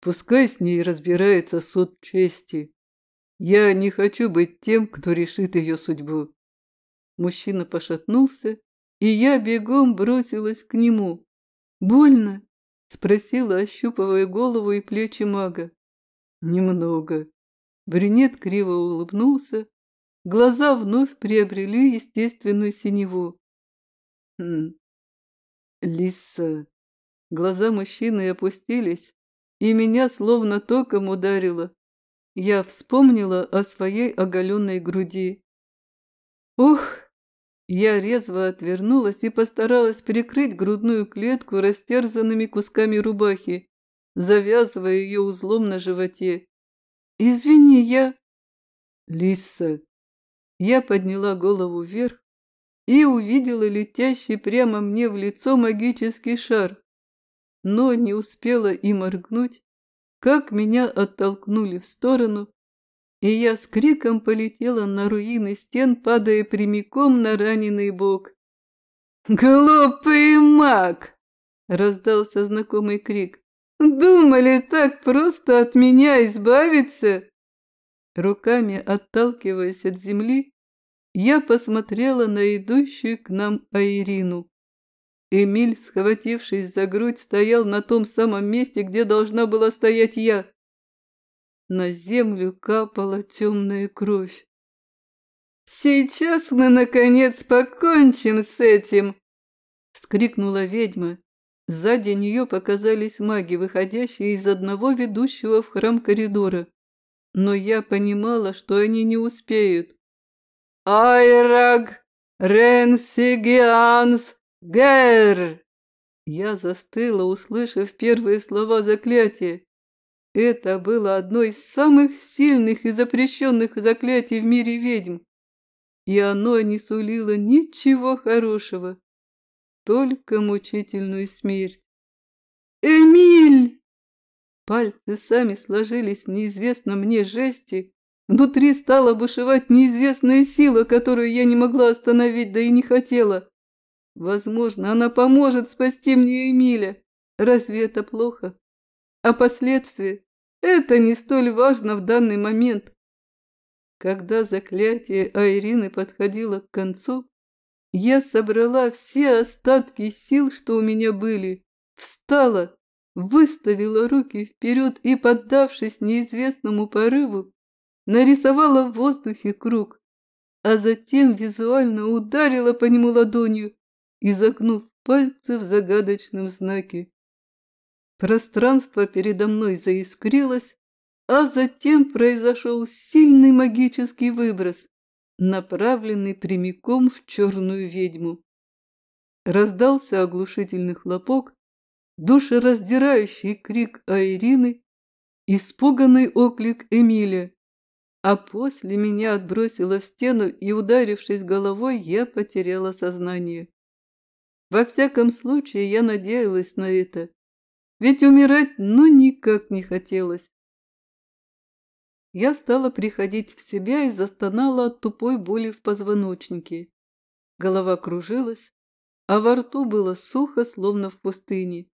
Speaker 1: Пускай с ней разбирается суд чести. Я не хочу быть тем, кто решит ее судьбу. Мужчина пошатнулся, и я бегом бросилась к нему. «Больно?» – спросила, ощупывая голову и плечи мага. «Немного». Брюнет криво улыбнулся. Глаза вновь приобрели естественную синеву. «Хм, Лиса. Глаза мужчины опустились, и меня словно током ударило. Я вспомнила о своей оголенной груди. Ух! Я резво отвернулась и постаралась прикрыть грудную клетку растерзанными кусками рубахи, завязывая ее узлом на животе. «Извини, я...» «Лиса!» Я подняла голову вверх и увидела летящий прямо мне в лицо магический шар. но не успела и моргнуть, как меня оттолкнули в сторону, и я с криком полетела на руины стен, падая прямиком на раненый бок. «Глупый маг!» — раздался знакомый крик. «Думали так просто от меня избавиться?» Руками отталкиваясь от земли, я посмотрела на идущую к нам Айрину. Эмиль, схватившись за грудь, стоял на том самом месте, где должна была стоять я. На землю капала темная кровь. «Сейчас мы, наконец, покончим с этим!» — вскрикнула ведьма. Сзади нее показались маги, выходящие из одного ведущего в храм коридора. Но я понимала, что они не успеют. «Айраг Ренсигианс Гэр!» Я застыла, услышав первые слова заклятия. Это было одно из самых сильных и запрещенных заклятий в мире ведьм. И оно не сулило ничего хорошего, только мучительную смерть. «Эмиль!» Пальцы сами сложились в неизвестном мне жесте. Внутри стала бушевать неизвестная сила, которую я не могла остановить, да и не хотела. Возможно, она поможет спасти мне Эмиля. Разве это плохо? А последствия? Это не столь важно в данный момент. Когда заклятие Айрины подходило к концу, я собрала все остатки сил, что у меня были, встала, выставила руки вперед и, поддавшись неизвестному порыву, нарисовала в воздухе круг, а затем визуально ударила по нему ладонью, изогнув пальцы в загадочном знаке. Пространство передо мной заискрилось, а затем произошел сильный магический выброс, направленный прямиком в черную ведьму. Раздался оглушительный хлопок, душераздирающий крик Айрины, испуганный оклик Эмиля, а после меня отбросило в стену и, ударившись головой, я потеряла сознание. Во всяком случае, я надеялась на это ведь умирать ну никак не хотелось. Я стала приходить в себя и застонала от тупой боли в позвоночнике. Голова кружилась, а во рту было сухо, словно в пустыне.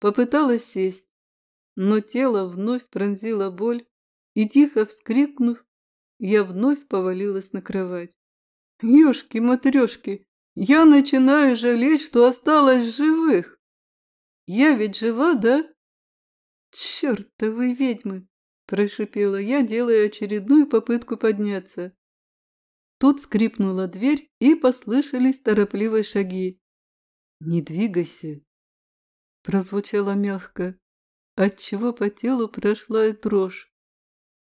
Speaker 1: Попыталась сесть, но тело вновь пронзило боль, и, тихо вскрикнув, я вновь повалилась на кровать. Ёшки-матрёшки, я начинаю жалеть, что осталась в живых. Я ведь жива, да? Чёртовы ведьмы! Прошипела я, делая очередную попытку подняться. Тут скрипнула дверь, и послышались торопливые шаги. «Не двигайся!» Прозвучало мягко, отчего по телу прошла дрожь.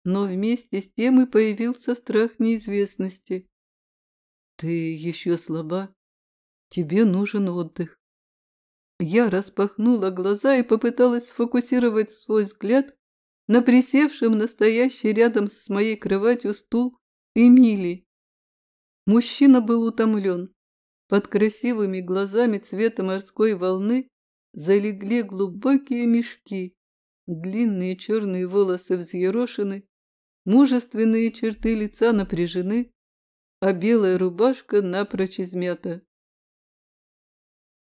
Speaker 1: Но вместе с тем и появился страх неизвестности. «Ты еще слаба. Тебе нужен отдых. Я распахнула глаза и попыталась сфокусировать свой взгляд на присевшем настоящий рядом с моей кроватью стул Эмили. Мужчина был утомлен. Под красивыми глазами цвета морской волны залегли глубокие мешки, длинные черные волосы взъерошены, мужественные черты лица напряжены, а белая рубашка напрочь измята.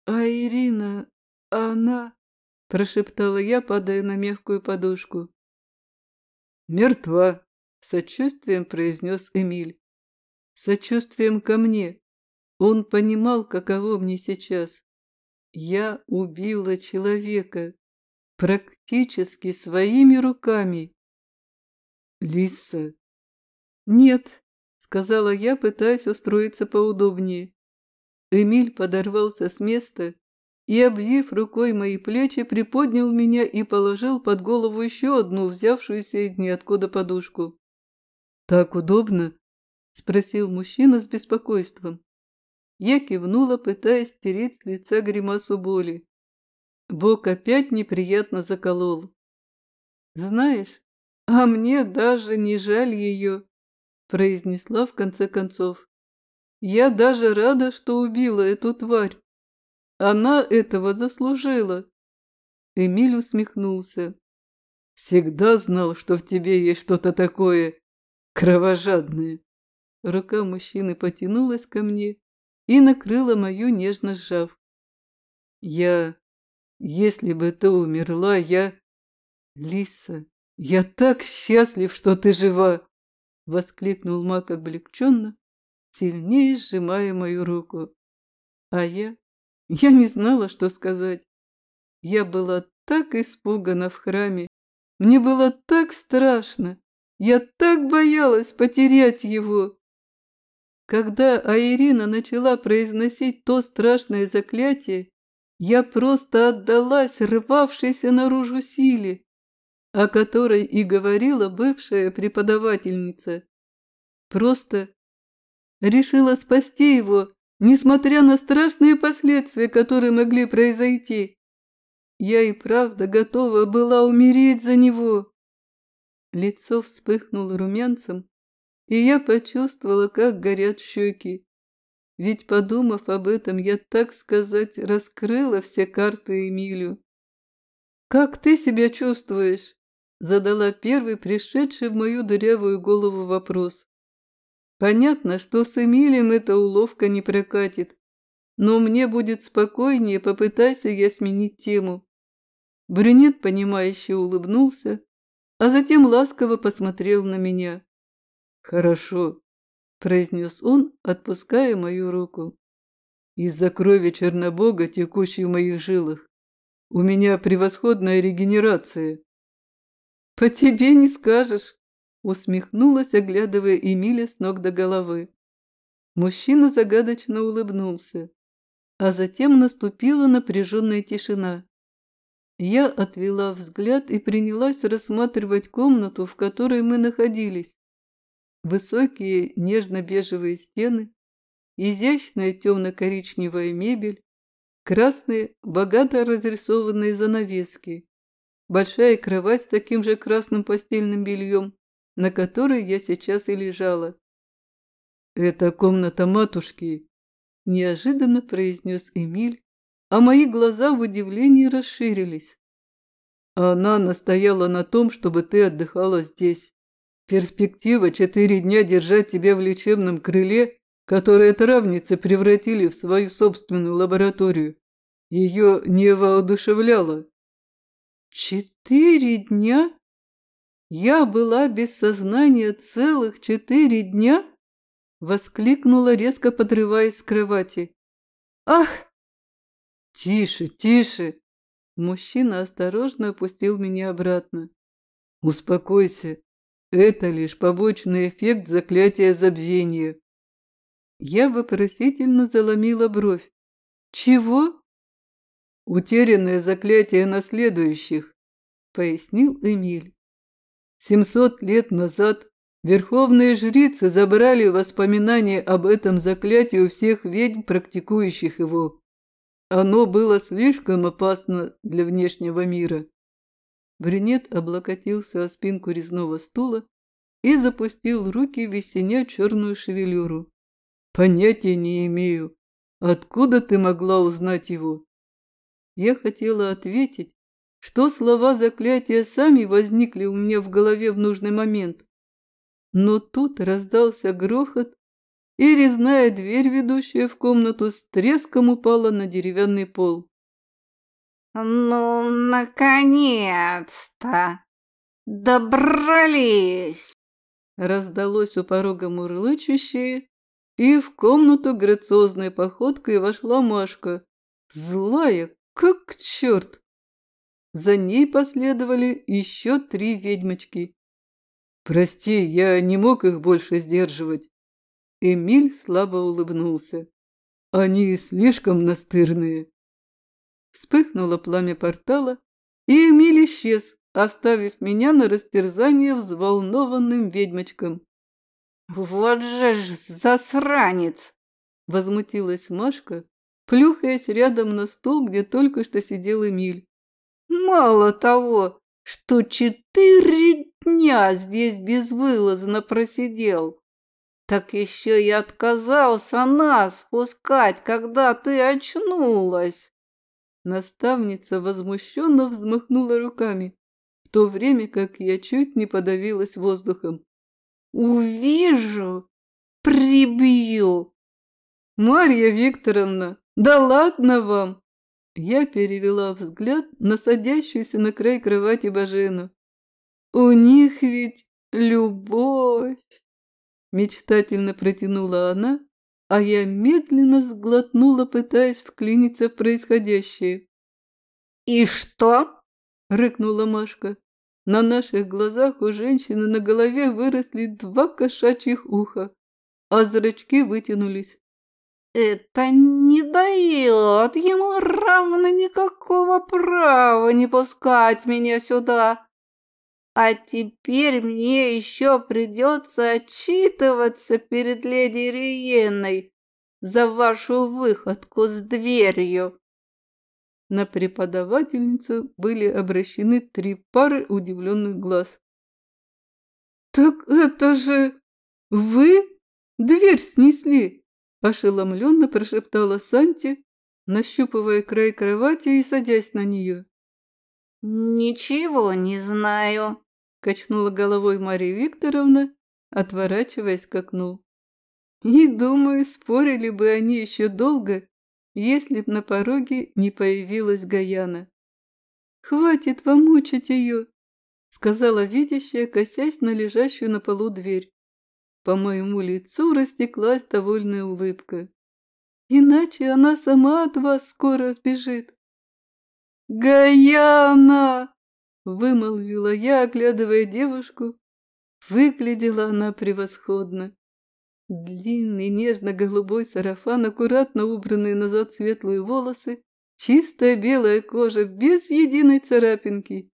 Speaker 1: «А Ирина, она...» – прошептала я, падая на мягкую подушку. «Мертва», – сочувствием произнес Эмиль. «Сочувствием ко мне. Он понимал, каково мне сейчас. Я убила человека. Практически своими руками». «Лиса». «Нет», — сказала я, пытаясь устроиться поудобнее. Эмиль подорвался с места и, обвив рукой мои плечи, приподнял меня и положил под голову еще одну, взявшуюся из ниоткуда подушку. «Так удобно?» – спросил мужчина с беспокойством. Я кивнула, пытаясь стереть с лица гримасу боли. Бок опять неприятно заколол. «Знаешь, а мне даже не жаль ее», – произнесла в конце концов. Я даже рада, что убила эту тварь. Она этого заслужила. Эмиль усмехнулся. Всегда знал, что в тебе есть что-то такое кровожадное. Рука мужчины потянулась ко мне и накрыла мою, нежно сжав. Я... Если бы ты умерла, я... Лиса, я так счастлив, что ты жива! Воскликнул Мак облегченно, сильнее сжимая мою руку. А я... Я не знала, что сказать. Я была так испугана в храме. Мне было так страшно. Я так боялась потерять его. Когда Аирина начала произносить то страшное заклятие, я просто отдалась рвавшейся наружу силе, о которой и говорила бывшая преподавательница. Просто решила спасти его, несмотря на страшные последствия, которые могли произойти. Я и правда готова была умереть за него. Лицо вспыхнуло румянцем, и я почувствовала, как горят щеки. Ведь, подумав об этом, я, так сказать, раскрыла все карты Эмилю. «Как ты себя чувствуешь?» — задала первый пришедший в мою дырявую голову вопрос. Понятно, что с Эмилием эта уловка не прокатит, но мне будет спокойнее, попытайся я сменить тему. Брюнет, понимающе улыбнулся, а затем ласково посмотрел на меня. «Хорошо», – произнес он, отпуская мою руку. «Из-за крови Чернобога, текущей в моих жилах, у меня превосходная регенерация». «По тебе не скажешь», – усмехнулась, оглядывая Эмиля с ног до головы. Мужчина загадочно улыбнулся, а затем наступила напряженная тишина. Я отвела взгляд и принялась рассматривать комнату, в которой мы находились. Высокие нежно-бежевые стены, изящная темно-коричневая мебель, красные, богато разрисованные занавески, большая кровать с таким же красным постельным бельем, на которой я сейчас и лежала. «Это комната матушки», – неожиданно произнес Эмиль, а мои глаза в удивлении расширились. Она настояла на том, чтобы ты отдыхала здесь. Перспектива четыре дня держать тебя в лечебном крыле, которое травницы превратили в свою собственную лабораторию, ее не воодушевляла. Четыре дня? Я была без сознания целых четыре дня? Воскликнула, резко подрываясь с кровати. Ах! Тише, тише! Мужчина осторожно опустил меня обратно. Успокойся, это лишь побочный эффект заклятия забвения. Я вопросительно заломила бровь. Чего? Утерянное заклятие наследующих, пояснил Эмиль. Семьсот лет назад верховные жрицы забрали воспоминания об этом заклятии у всех ведьм, практикующих его. Оно было слишком опасно для внешнего мира. Брюнет облокотился о спинку резного стула и запустил руки в весеня черную шевелюру. «Понятия не имею. Откуда ты могла узнать его?» Я хотела ответить, что слова заклятия сами возникли у меня в голове в нужный момент. Но тут раздался грохот, и резная дверь, ведущая в комнату, с треском упала на деревянный пол.
Speaker 3: «Ну, наконец-то! Добрались!»
Speaker 1: Раздалось у порога мурлычущее, и в комнату грациозной походкой вошла Машка, злая, как черт. За ней последовали еще три ведьмочки. «Прости, я не мог их больше сдерживать». Эмиль слабо улыбнулся. «Они слишком настырные». Вспыхнуло пламя портала, и Эмиль исчез, оставив меня на растерзание взволнованным ведьмочкам.
Speaker 3: «Вот же ж засранец!» — возмутилась Машка, плюхаясь рядом на стул, где только что сидел Эмиль. «Мало того, что четыре дня здесь безвылазно просидел, так еще и отказался нас пускать, когда ты очнулась!»
Speaker 1: Наставница возмущенно взмахнула руками, в то время как я чуть не подавилась воздухом.
Speaker 3: «Увижу, прибью!»
Speaker 1: «Марья Викторовна, да ладно вам!» Я перевела взгляд на садящуюся на край кровати Бажену. «У них ведь любовь!» Мечтательно протянула она, а я медленно сглотнула, пытаясь вклиниться в происходящее.
Speaker 3: «И что?»
Speaker 1: — рыкнула Машка. На наших глазах у женщины на голове выросли два кошачьих уха, а зрачки вытянулись.
Speaker 3: Это не дает ему равно никакого права не пускать меня сюда. А теперь мне еще придется отчитываться перед леди Риенной за вашу выходку с дверью.
Speaker 1: На преподавательницу были обращены три пары удивленных глаз. «Так это же вы дверь снесли!» Ошеломленно прошептала Санти, нащупывая край кровати и садясь на нее.
Speaker 3: «Ничего не знаю», —
Speaker 1: качнула головой Мария Викторовна, отворачиваясь к окну. И, думаю, спорили бы они еще долго, если б на пороге не появилась Гаяна. «Хватит вам мучить ее», — сказала видящая, косясь на лежащую на полу дверь. По моему лицу растеклась довольная улыбка. Иначе она сама от вас скоро сбежит. «Гаяна!» — вымолвила я, оглядывая девушку. Выглядела она превосходно. Длинный нежно-голубой сарафан, аккуратно убранные назад светлые волосы, чистая белая кожа без единой царапинки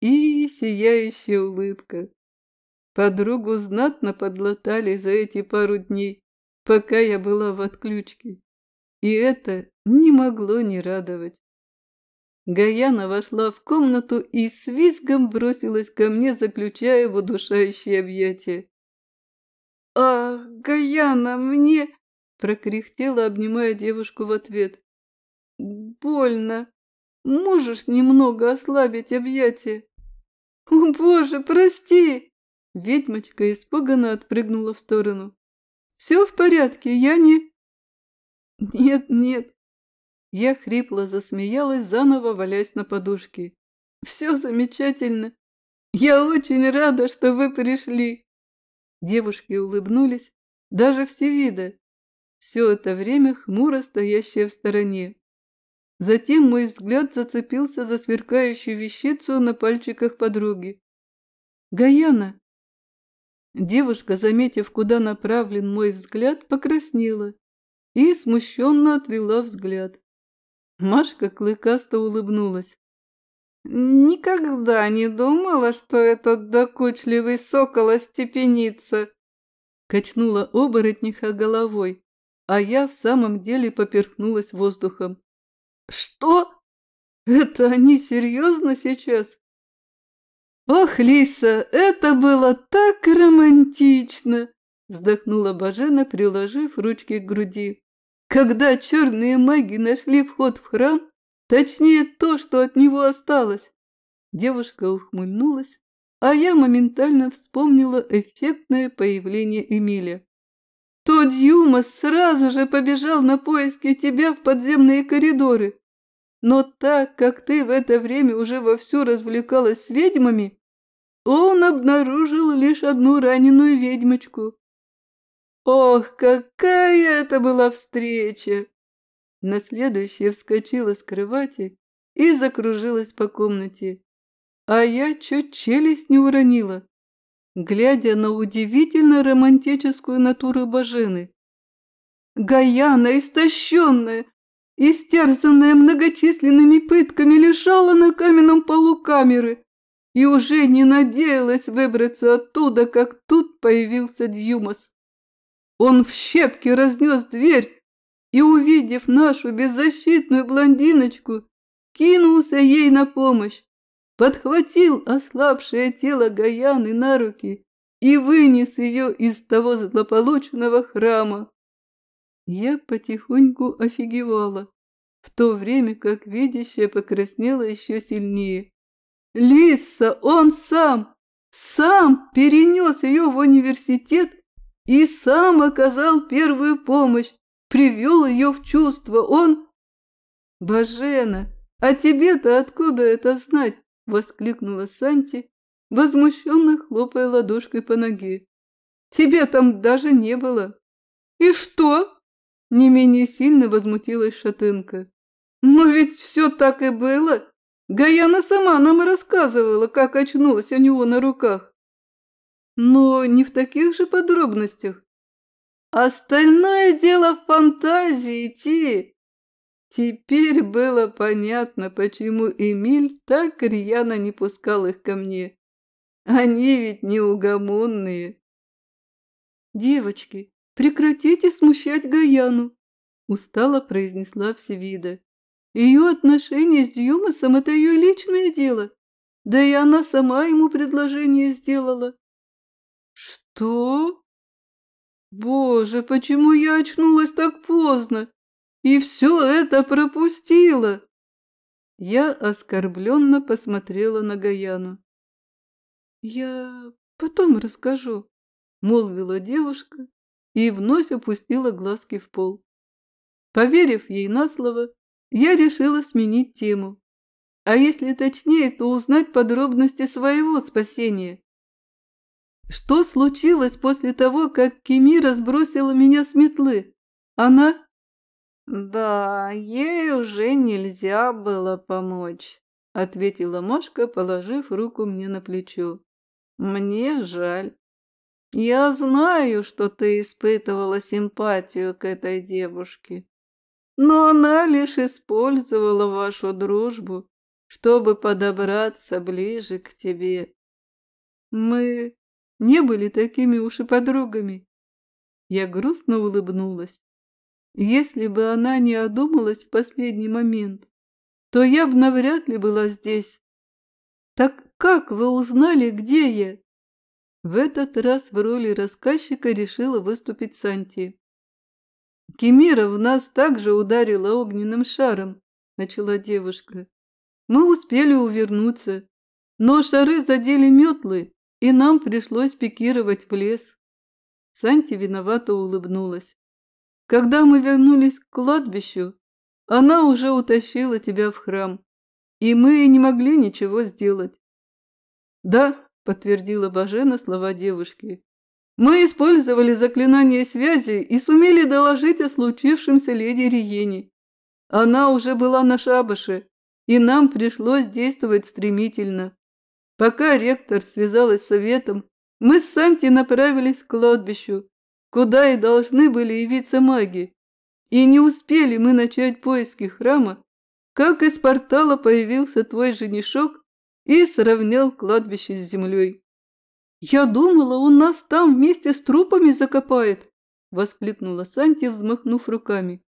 Speaker 1: и сияющая улыбка. Подругу знатно подлатали за эти пару дней, пока я была в отключке. И это не могло не радовать. Гаяна вошла в комнату и с визгом бросилась ко мне, заключая в удушающее объятие. «А, Гаяна, мне...» — прокряхтела, обнимая девушку в ответ. «Больно. Можешь немного ослабить объятие?» «О, Боже, прости!» Ведьмочка испуганно отпрыгнула в сторону. «Все в порядке, я не...» «Нет, нет». Я хрипло засмеялась, заново валясь на подушке. «Все замечательно. Я очень рада, что вы пришли». Девушки улыбнулись, даже все вида. Все это время хмуро стоящая в стороне. Затем мой взгляд зацепился за сверкающую вещицу на пальчиках подруги. «Гаяна, Девушка, заметив, куда направлен мой взгляд, покраснела и смущенно отвела взгляд. Машка клыкасто улыбнулась. «Никогда не думала, что этот докучливый сокол остепенится!» Качнула оборотниха головой, а я в самом деле поперхнулась воздухом. «Что? Это они серьезно сейчас?» «Ох, Лиса, это было так романтично!» Вздохнула Бажена, приложив ручки к груди. «Когда черные маги нашли вход в храм, точнее то, что от него осталось!» Девушка ухмыльнулась, а я моментально вспомнила эффектное появление Эмиля. «Тот Дьюма сразу же побежал на поиски тебя в подземные коридоры!» Но так как ты в это время уже вовсю развлекалась с ведьмами, он обнаружил лишь одну раненую ведьмочку. Ох, какая это была встреча! На следующее вскочила с кровати и закружилась по комнате, а я чуть челюсть не уронила, глядя на удивительно романтическую натуру Бажены. Гаяна, истощенная, истерзанная многочисленными пытками, лежала на каменном полу камеры, и уже не надеялась выбраться оттуда, как тут появился Дьюмас. Он в щепки разнес дверь и, увидев нашу беззащитную блондиночку, кинулся ей на помощь, подхватил ослабшее тело Гаяны на руки и вынес ее из того злополучного храма. Я потихоньку офигевала. в то время как видящая покраснела еще сильнее. Лиса, он сам, сам перенес ее в университет и сам оказал первую помощь, привел ее в чувство. Он... Бажена, а тебе-то откуда это знать? Воскликнула Санти, возмущенно хлопая ладошкой по ноге. Тебя там даже не было. И что? Не менее сильно возмутилась Шатынка. Но ведь все так и было. Гаяна сама нам рассказывала, как очнулась у него на руках. Но не в таких же подробностях. Остальное дело фантазии, Ти. Теперь было понятно, почему Эмиль так рьяно не пускал их ко мне. Они ведь неугомонные. «Девочки, прекратите смущать Гаяну!» Устало произнесла Всевида. Ее отношения с Дьюмасом – это ее личное дело. Да и она сама ему предложение сделала. Что? Боже, почему я очнулась так поздно и все это пропустила? Я оскорбленно посмотрела на Гаяну. Я потом расскажу, молвила девушка и вновь опустила глазки в пол. Поверив ей на слово, я решила сменить тему. А если точнее, то узнать подробности своего спасения. Что случилось после того, как Кемира сбросила меня с метлы? Она...
Speaker 3: Да, ей уже нельзя было помочь, ответила Машка, положив руку мне на плечо. Мне жаль. Я знаю, что ты испытывала симпатию к этой девушке, но она лишь использовала вашу дружбу, чтобы подобраться ближе к тебе.
Speaker 1: Мы не были такими уж и подругами. Я грустно улыбнулась. Если бы она не одумалась в последний момент, то я бы навряд ли была здесь. Так как вы узнали, где я? В этот раз в роли рассказчика решила выступить Санти. Кемира в нас также ударила огненным шаром, начала девушка. Мы успели увернуться, но шары задели метлы, и нам пришлось пикировать в лес. Санти виновато улыбнулась. Когда мы вернулись к кладбищу, она уже утащила тебя в храм, и мы не могли ничего сделать. Да, подтвердила Бажена слова девушки. Мы использовали заклинание связи и сумели доложить о случившемся леди Риене. Она уже была на шабаше, и нам пришлось действовать стремительно. Пока ректор связалась с советом, мы с Санти направились к кладбищу, куда и должны были явиться маги. И не успели мы начать поиски храма, как из портала появился твой женишок и сравнял кладбище с землей. «Я думала, он нас там вместе с трупами закопает!» — воскликнула Санти, взмахнув руками.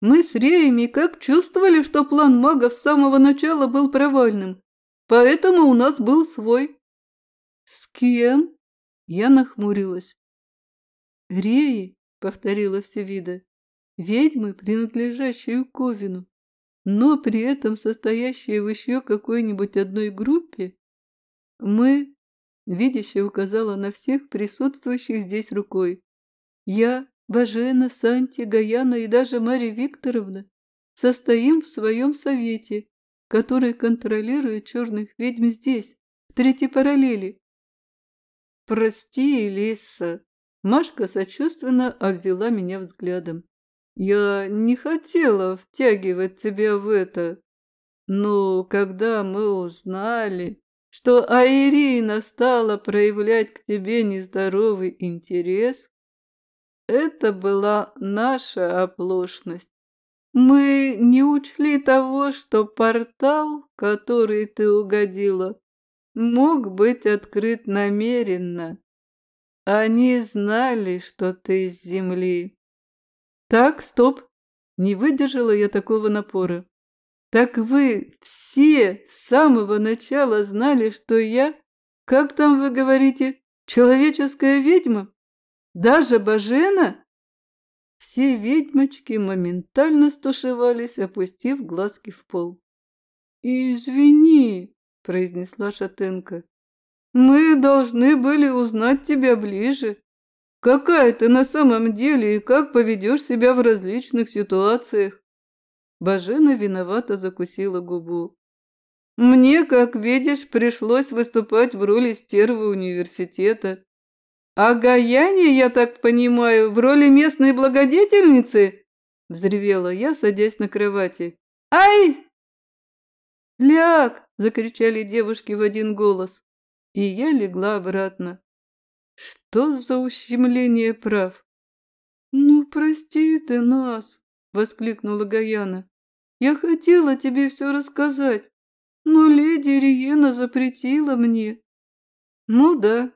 Speaker 1: «Мы с Реями как чувствовали, что план мага с самого начала был провальным, Поэтому у нас был свой. С кем? Я нахмурилась. Реи, повторила Всевида, ведьмы, принадлежащие Ковину, но при этом состоящие в еще какой-нибудь одной группе. Мы, видящая указала на всех присутствующих здесь рукой. Я, Бажена, Санти, Гаяна и даже Мария Викторовна состоим в своем совете который контролирует черных ведьм здесь, в третьей параллели. Прости, Лиса. Машка сочувственно обвела меня взглядом. Я не хотела втягивать тебя в это. Но когда мы узнали, что Айрина стала проявлять к тебе нездоровый интерес, это была наша оплошность. Мы не учли того, что портал, который ты угодила, мог быть открыт намеренно. Они знали, что ты из земли. Так, стоп. Не выдержала я такого напора. Так вы все с самого начала знали, что я, как там вы говорите, человеческая ведьма? Даже Бажена? Все ведьмочки моментально стушевались, опустив глазки в пол. «Извини», — произнесла Шатенко, — «мы должны были узнать тебя ближе. Какая ты на самом деле и как поведешь себя в различных ситуациях?» Бажена виновато закусила губу. «Мне, как видишь, пришлось выступать в роли стервы университета. А Гаяне, я так понимаю, в роли местной благодетельницы?» Взревела я, садясь на кровати. «Ай!» «Ляг!» – закричали девушки в один голос. И я легла обратно. Что за ущемление прав? «Ну, прости ты нас!» – воскликнула Гаяна. «Я хотела тебе все рассказать, но леди Риена запретила мне». «Ну да,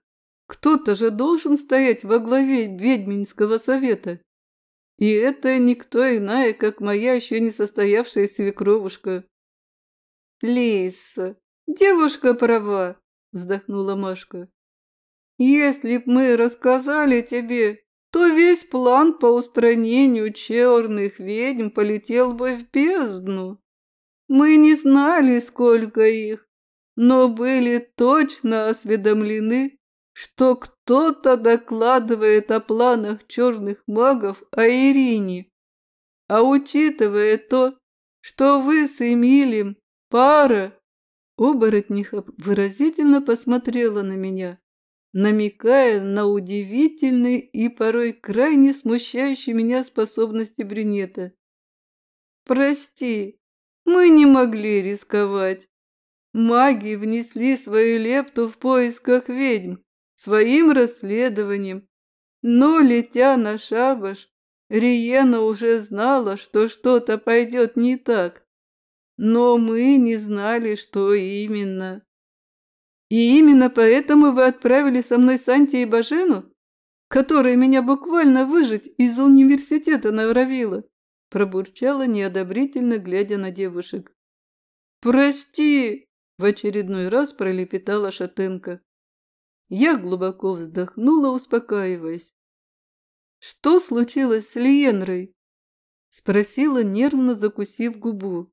Speaker 1: кто-то же должен стоять во главе ведьминского совета. И это никто иная, как моя еще не состоявшая свекровушка. «Лиса, девушка права», — вздохнула Машка. «Если б мы рассказали тебе, то весь план по устранению черных ведьм полетел бы в бездну. Мы не знали, сколько их, но были точно осведомлены, что кто-то докладывает о планах черных магов о Ирине. А учитывая то, что вы с Эмилием пара, оборотниха выразительно посмотрела на меня, намекая на удивительные и порой крайне смущающие меня способности брюнета. «Прости, мы не могли рисковать. Маги внесли свою лепту в поисках ведьм, своим расследованием. Но, летя на шабаш, Риена уже знала, что что-то пойдет не так. Но мы не знали, что именно. И именно поэтому вы отправили со мной Санти и Бажену, которая меня буквально выжить из университета норовила, пробурчала неодобрительно, глядя на девушек. «Прости!» — в очередной раз пролепетала шатенка. Я глубоко вздохнула, успокаиваясь. «Что случилось с Лиенрой?» Спросила, нервно закусив губу.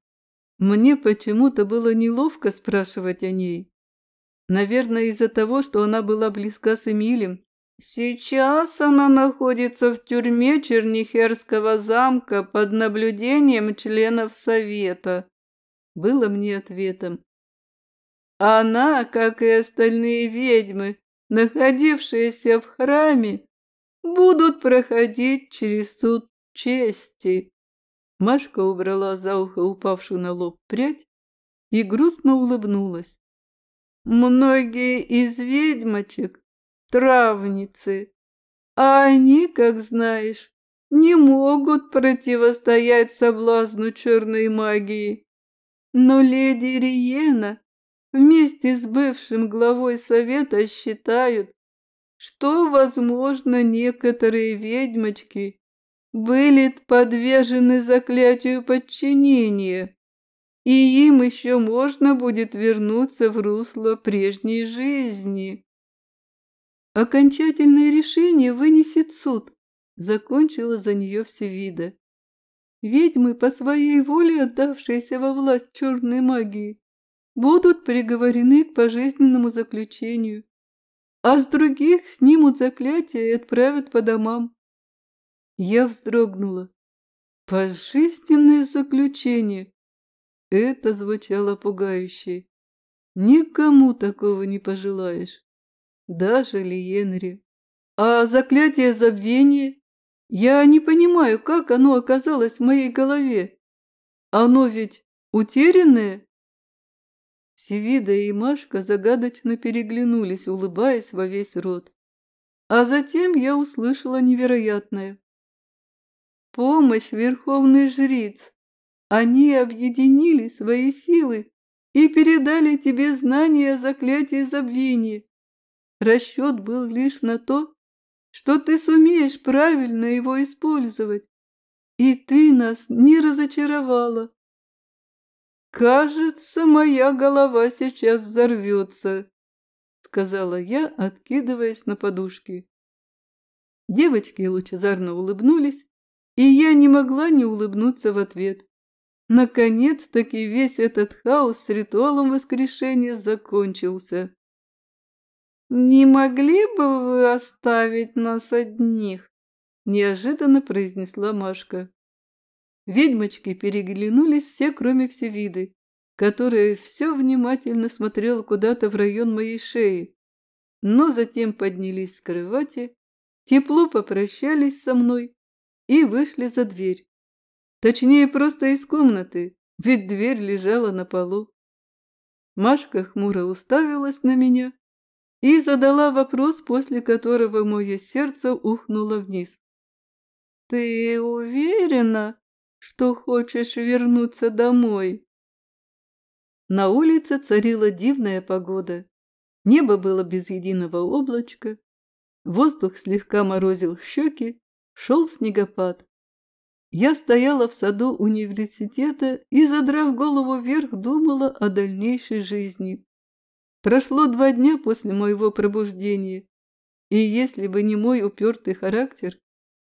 Speaker 1: Мне почему-то было неловко спрашивать о ней. Наверное, из-за того, что она была близка с Эмилем. Сейчас она находится в тюрьме Чернихерского замка под наблюдением членов совета. Было мне ответом. Она, как и остальные ведьмы, находившиеся в храме, будут проходить через суд чести. Машка убрала за ухо упавшую на лоб прядь и грустно улыбнулась. Многие из ведьмочек — травницы, а они, как знаешь, не могут противостоять соблазну черной магии. Но леди Риена вместе с бывшим главой совета считают, что, возможно, некоторые ведьмочки были подвержены заклятию подчинения, и им еще можно будет вернуться в русло прежней жизни. Окончательное решение вынесет суд, закончила за нее Всевида. Ведьмы, по своей воле отдавшиеся во власть черной магии, будут приговорены к пожизненному заключению, а с других снимут заклятие и отправят по домам. Я вздрогнула. Пожизненное заключение. Это звучало пугающе. Никому такого не пожелаешь. Даже Лиенри. А заклятие забвения? Я не понимаю, как оно оказалось в моей голове. Оно ведь утерянное? Севида и Машка загадочно переглянулись, улыбаясь во весь рот. А затем я услышала невероятное. Помощь Верховный Жриц. Они объединили свои силы и передали тебе знания о заклятии забвения. Расчет был лишь на то, что ты сумеешь правильно его использовать. И ты нас не разочаровала. «Кажется, моя голова сейчас взорвется», — сказала я, откидываясь на подушки. Девочки лучезарно улыбнулись и я не могла не улыбнуться в ответ. Наконец-таки весь этот хаос с ритуалом воскрешения закончился.
Speaker 3: «Не могли бы вы оставить нас одних?» – неожиданно произнесла Машка.
Speaker 1: Ведьмочки переглянулись все, кроме Всевиды, которая все внимательно смотрела куда-то в район моей шеи, но затем поднялись с кровати, тепло попрощались со мной и вышли за дверь. Точнее, просто из комнаты, ведь дверь лежала на полу. Машка хмуро уставилась на меня и задала вопрос, после которого мое сердце ухнуло вниз.
Speaker 3: «Ты уверена, что хочешь вернуться домой?»
Speaker 1: На улице царила дивная погода. Небо было без единого облачка, воздух слегка морозил щеки, шел снегопад. Я стояла в саду университета и, задрав голову вверх, думала о дальнейшей жизни. Прошло два дня после моего пробуждения, и если бы не мой упертый характер,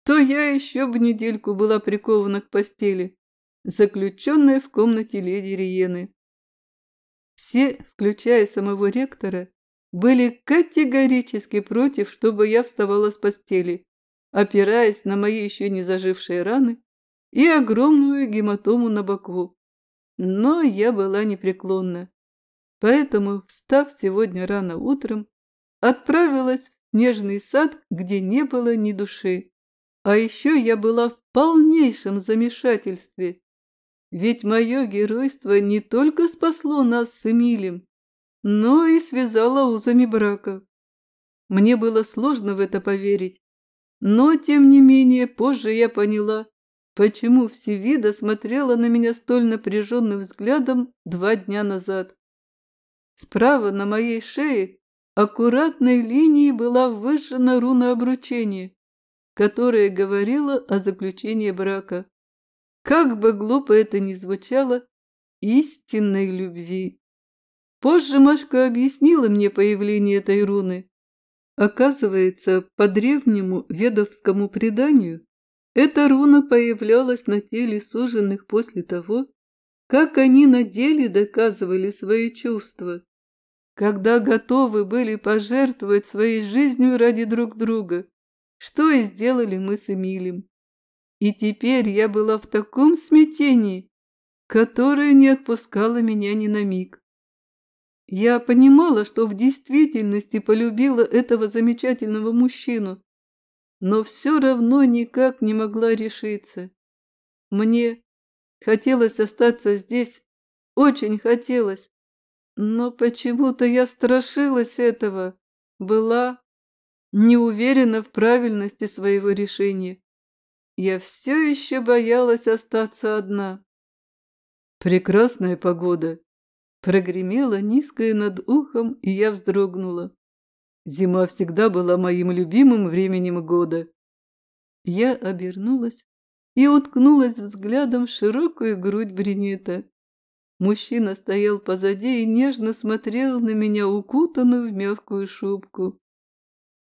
Speaker 1: то я еще в недельку была прикована к постели, заключенная в комнате леди Риены. Все, включая самого ректора, были категорически против, чтобы я вставала с постели, опираясь на мои еще не зажившие раны и огромную гематому на боку. Но я была непреклонна. Поэтому, встав сегодня рано утром, отправилась в снежный сад, где не было ни души. А еще я была в полнейшем замешательстве. Ведь мое геройство не только спасло нас с Эмилем, но и связало узами брака. Мне было сложно в это поверить, но, тем не менее, позже я поняла, почему Всевида смотрела на меня столь напряженным взглядом два дня назад. Справа на моей шее аккуратной линией была выжжена руна обручения, которая говорила о заключении брака. Как бы глупо это ни звучало, истинной любви. Позже Машка объяснила мне появление этой руны. Оказывается, по древнему ведовскому преданию, эта руна появлялась на теле суженных после того, как они на деле доказывали свои чувства когда готовы были пожертвовать своей жизнью ради друг друга, что и сделали мы с Эмилем. И теперь я была в таком смятении, которое не отпускало меня ни на миг. Я понимала, что в действительности полюбила этого замечательного мужчину, но все равно никак не могла решиться. Мне хотелось остаться здесь, очень хотелось, но почему-то я страшилась этого, была не уверена в правильности своего решения. Я все еще боялась остаться одна. Прекрасная погода. Прогремела низкое над ухом, и я вздрогнула. Зима всегда была моим любимым временем года. Я обернулась и уткнулась взглядом в широкую грудь брюнета. Мужчина стоял позади и нежно смотрел на меня, укутанную в мягкую шубку.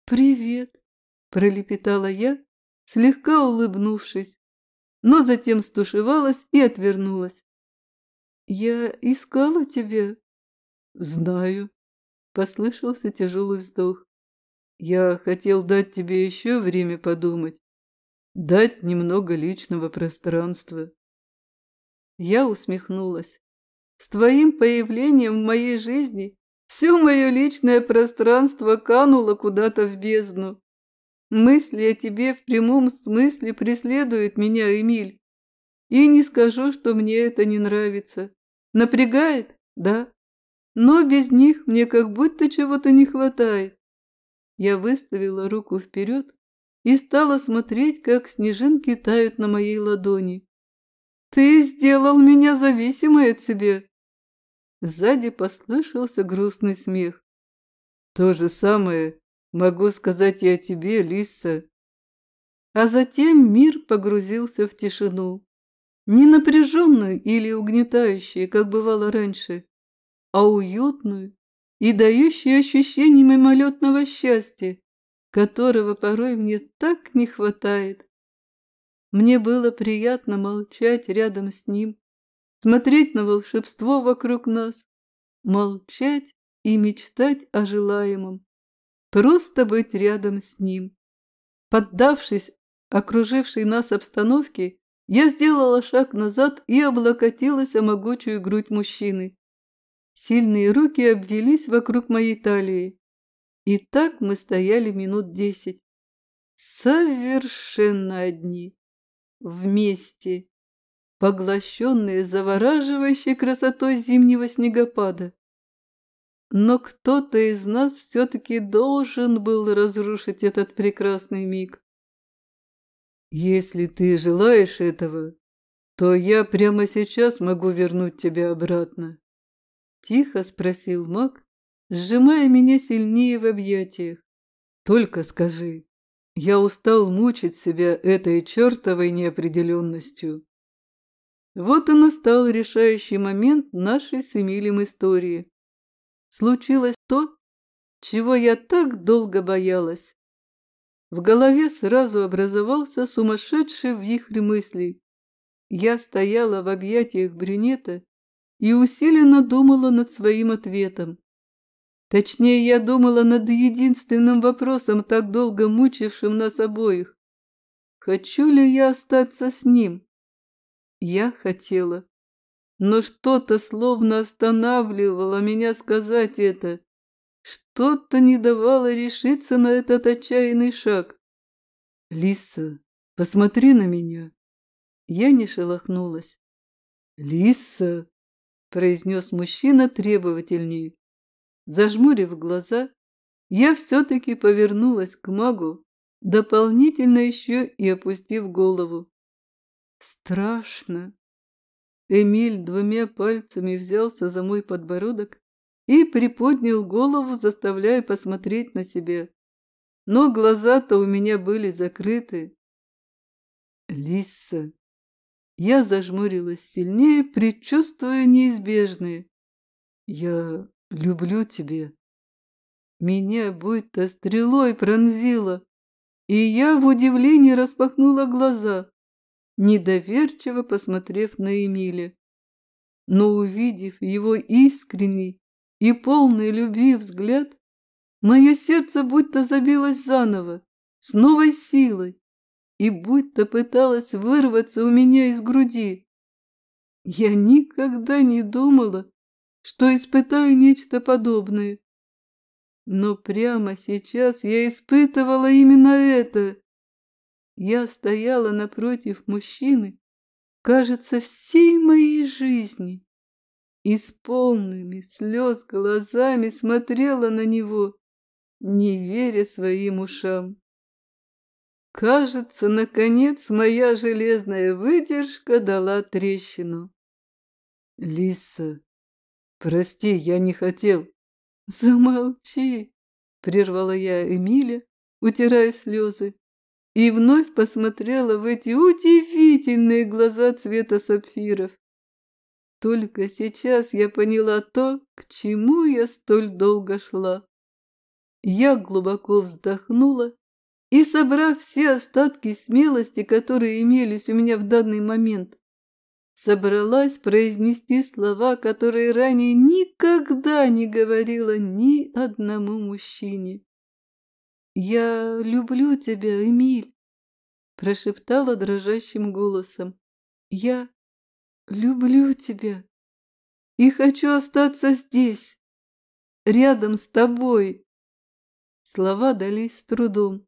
Speaker 1: «Привет!» – пролепетала я, слегка улыбнувшись, но затем стушевалась и отвернулась. «Я искала тебя?» «Знаю», – послышался тяжелый вздох. «Я хотел дать тебе еще время подумать, дать немного личного пространства». Я усмехнулась. С твоим появлением в моей жизни все мое личное пространство кануло куда-то в бездну. Мысли о тебе в прямом смысле преследуют меня, Эмиль. И не скажу, что мне это не нравится. Напрягает? Да. Но без них мне как будто чего-то не хватает. Я выставила руку вперед и стала смотреть, как снежинки тают на моей ладони. «Ты сделал меня зависимой от тебя!» Сзади послышался грустный смех. «То же самое могу сказать и о тебе, Лиса!» А затем мир погрузился в тишину. Не напряженную или угнетающую, как бывало раньше, а уютную и дающую ощущение мимолетного счастья, которого порой мне так не хватает. Мне было приятно молчать рядом с ним, смотреть на волшебство вокруг нас, молчать и мечтать о желаемом, просто быть рядом с ним. Поддавшись окружившей нас обстановке, я сделала шаг назад и облокотилась о могучую грудь мужчины. Сильные руки обвелись вокруг моей талии. И так мы стояли минут десять. Совершенно одни. Вместе. Поглощенные завораживающей красотой зимнего снегопада. Но кто-то из нас все-таки должен был разрушить этот прекрасный миг. Если ты желаешь этого, то я прямо сейчас могу вернуть тебя обратно. Тихо спросил маг, сжимая меня сильнее в объятиях. Только скажи, я устал мучить себя этой чертовой неопределенностью. Вот и настал решающий момент нашей с Эмилем истории. Случилось то, чего я так долго боялась. В голове сразу образовался сумасшедший вихрь мыслей. Я стояла в объятиях брюнета и усиленно думала над своим ответом. Точнее, я думала над единственным вопросом, так долго мучившим нас обоих. Хочу ли я остаться с ним? Я хотела. Но что-то словно останавливало меня сказать это. Что-то не давало решиться на этот отчаянный шаг. «Лиса, посмотри на меня!» Я не шелохнулась. «Лиса!» – произнес мужчина требовательнее. Зажмурив глаза, я все-таки повернулась к магу, дополнительно еще и опустив голову. Страшно. Эмиль двумя пальцами взялся за мой подбородок и приподнял голову, заставляя посмотреть на себя. Но глаза-то у меня были закрыты. Лиса. Я зажмурилась сильнее, предчувствуя неизбежное. Я люблю тебя. Меня будто стрелой пронзило, и я в удивлении распахнула глаза, недоверчиво посмотрев на Эмиля. Но увидев его искренний, и полный любви взгляд, мое сердце будто забилось заново, с новой силой, и будто пыталось вырваться у меня из груди. Я никогда не думала, что испытаю нечто подобное. Но прямо сейчас я испытывала именно это. Я стояла напротив мужчины, кажется, всей моей жизни и с полными слез глазами смотрела на него, не веря своим ушам. Кажется, наконец моя железная выдержка дала трещину. Лиса, прости, я не хотел. Замолчи, прервала я Эмиля, утирая слезы, и вновь посмотрела в эти удивительные глаза цвета сапфиров. Только сейчас я поняла то, к чему я столь долго шла. Я глубоко вздохнула и, собрав все остатки смелости, которые имелись у меня в данный момент, собралась произнести слова, которые ранее никогда не говорила ни одному мужчине. «Я люблю тебя, Эмиль», – прошептала дрожащим голосом. «Я люблю тебя и хочу остаться здесь, рядом с тобой. Слова дались с трудом,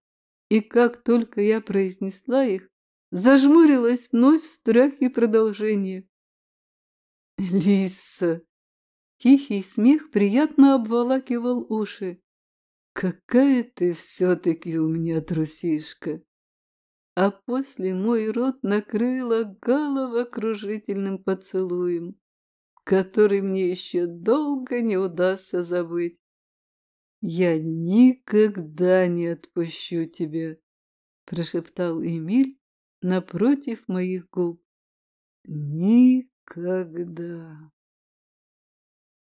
Speaker 1: и как только я произнесла их, зажмурилась вновь в страхе продолжения. Лиса! Тихий смех приятно обволакивал уши. Какая ты все-таки у меня трусишка! а после мой рот накрыла головокружительным поцелуем, который мне еще долго не удастся забыть. «Я никогда не отпущу тебя», — прошептал Эмиль напротив моих губ. «Никогда».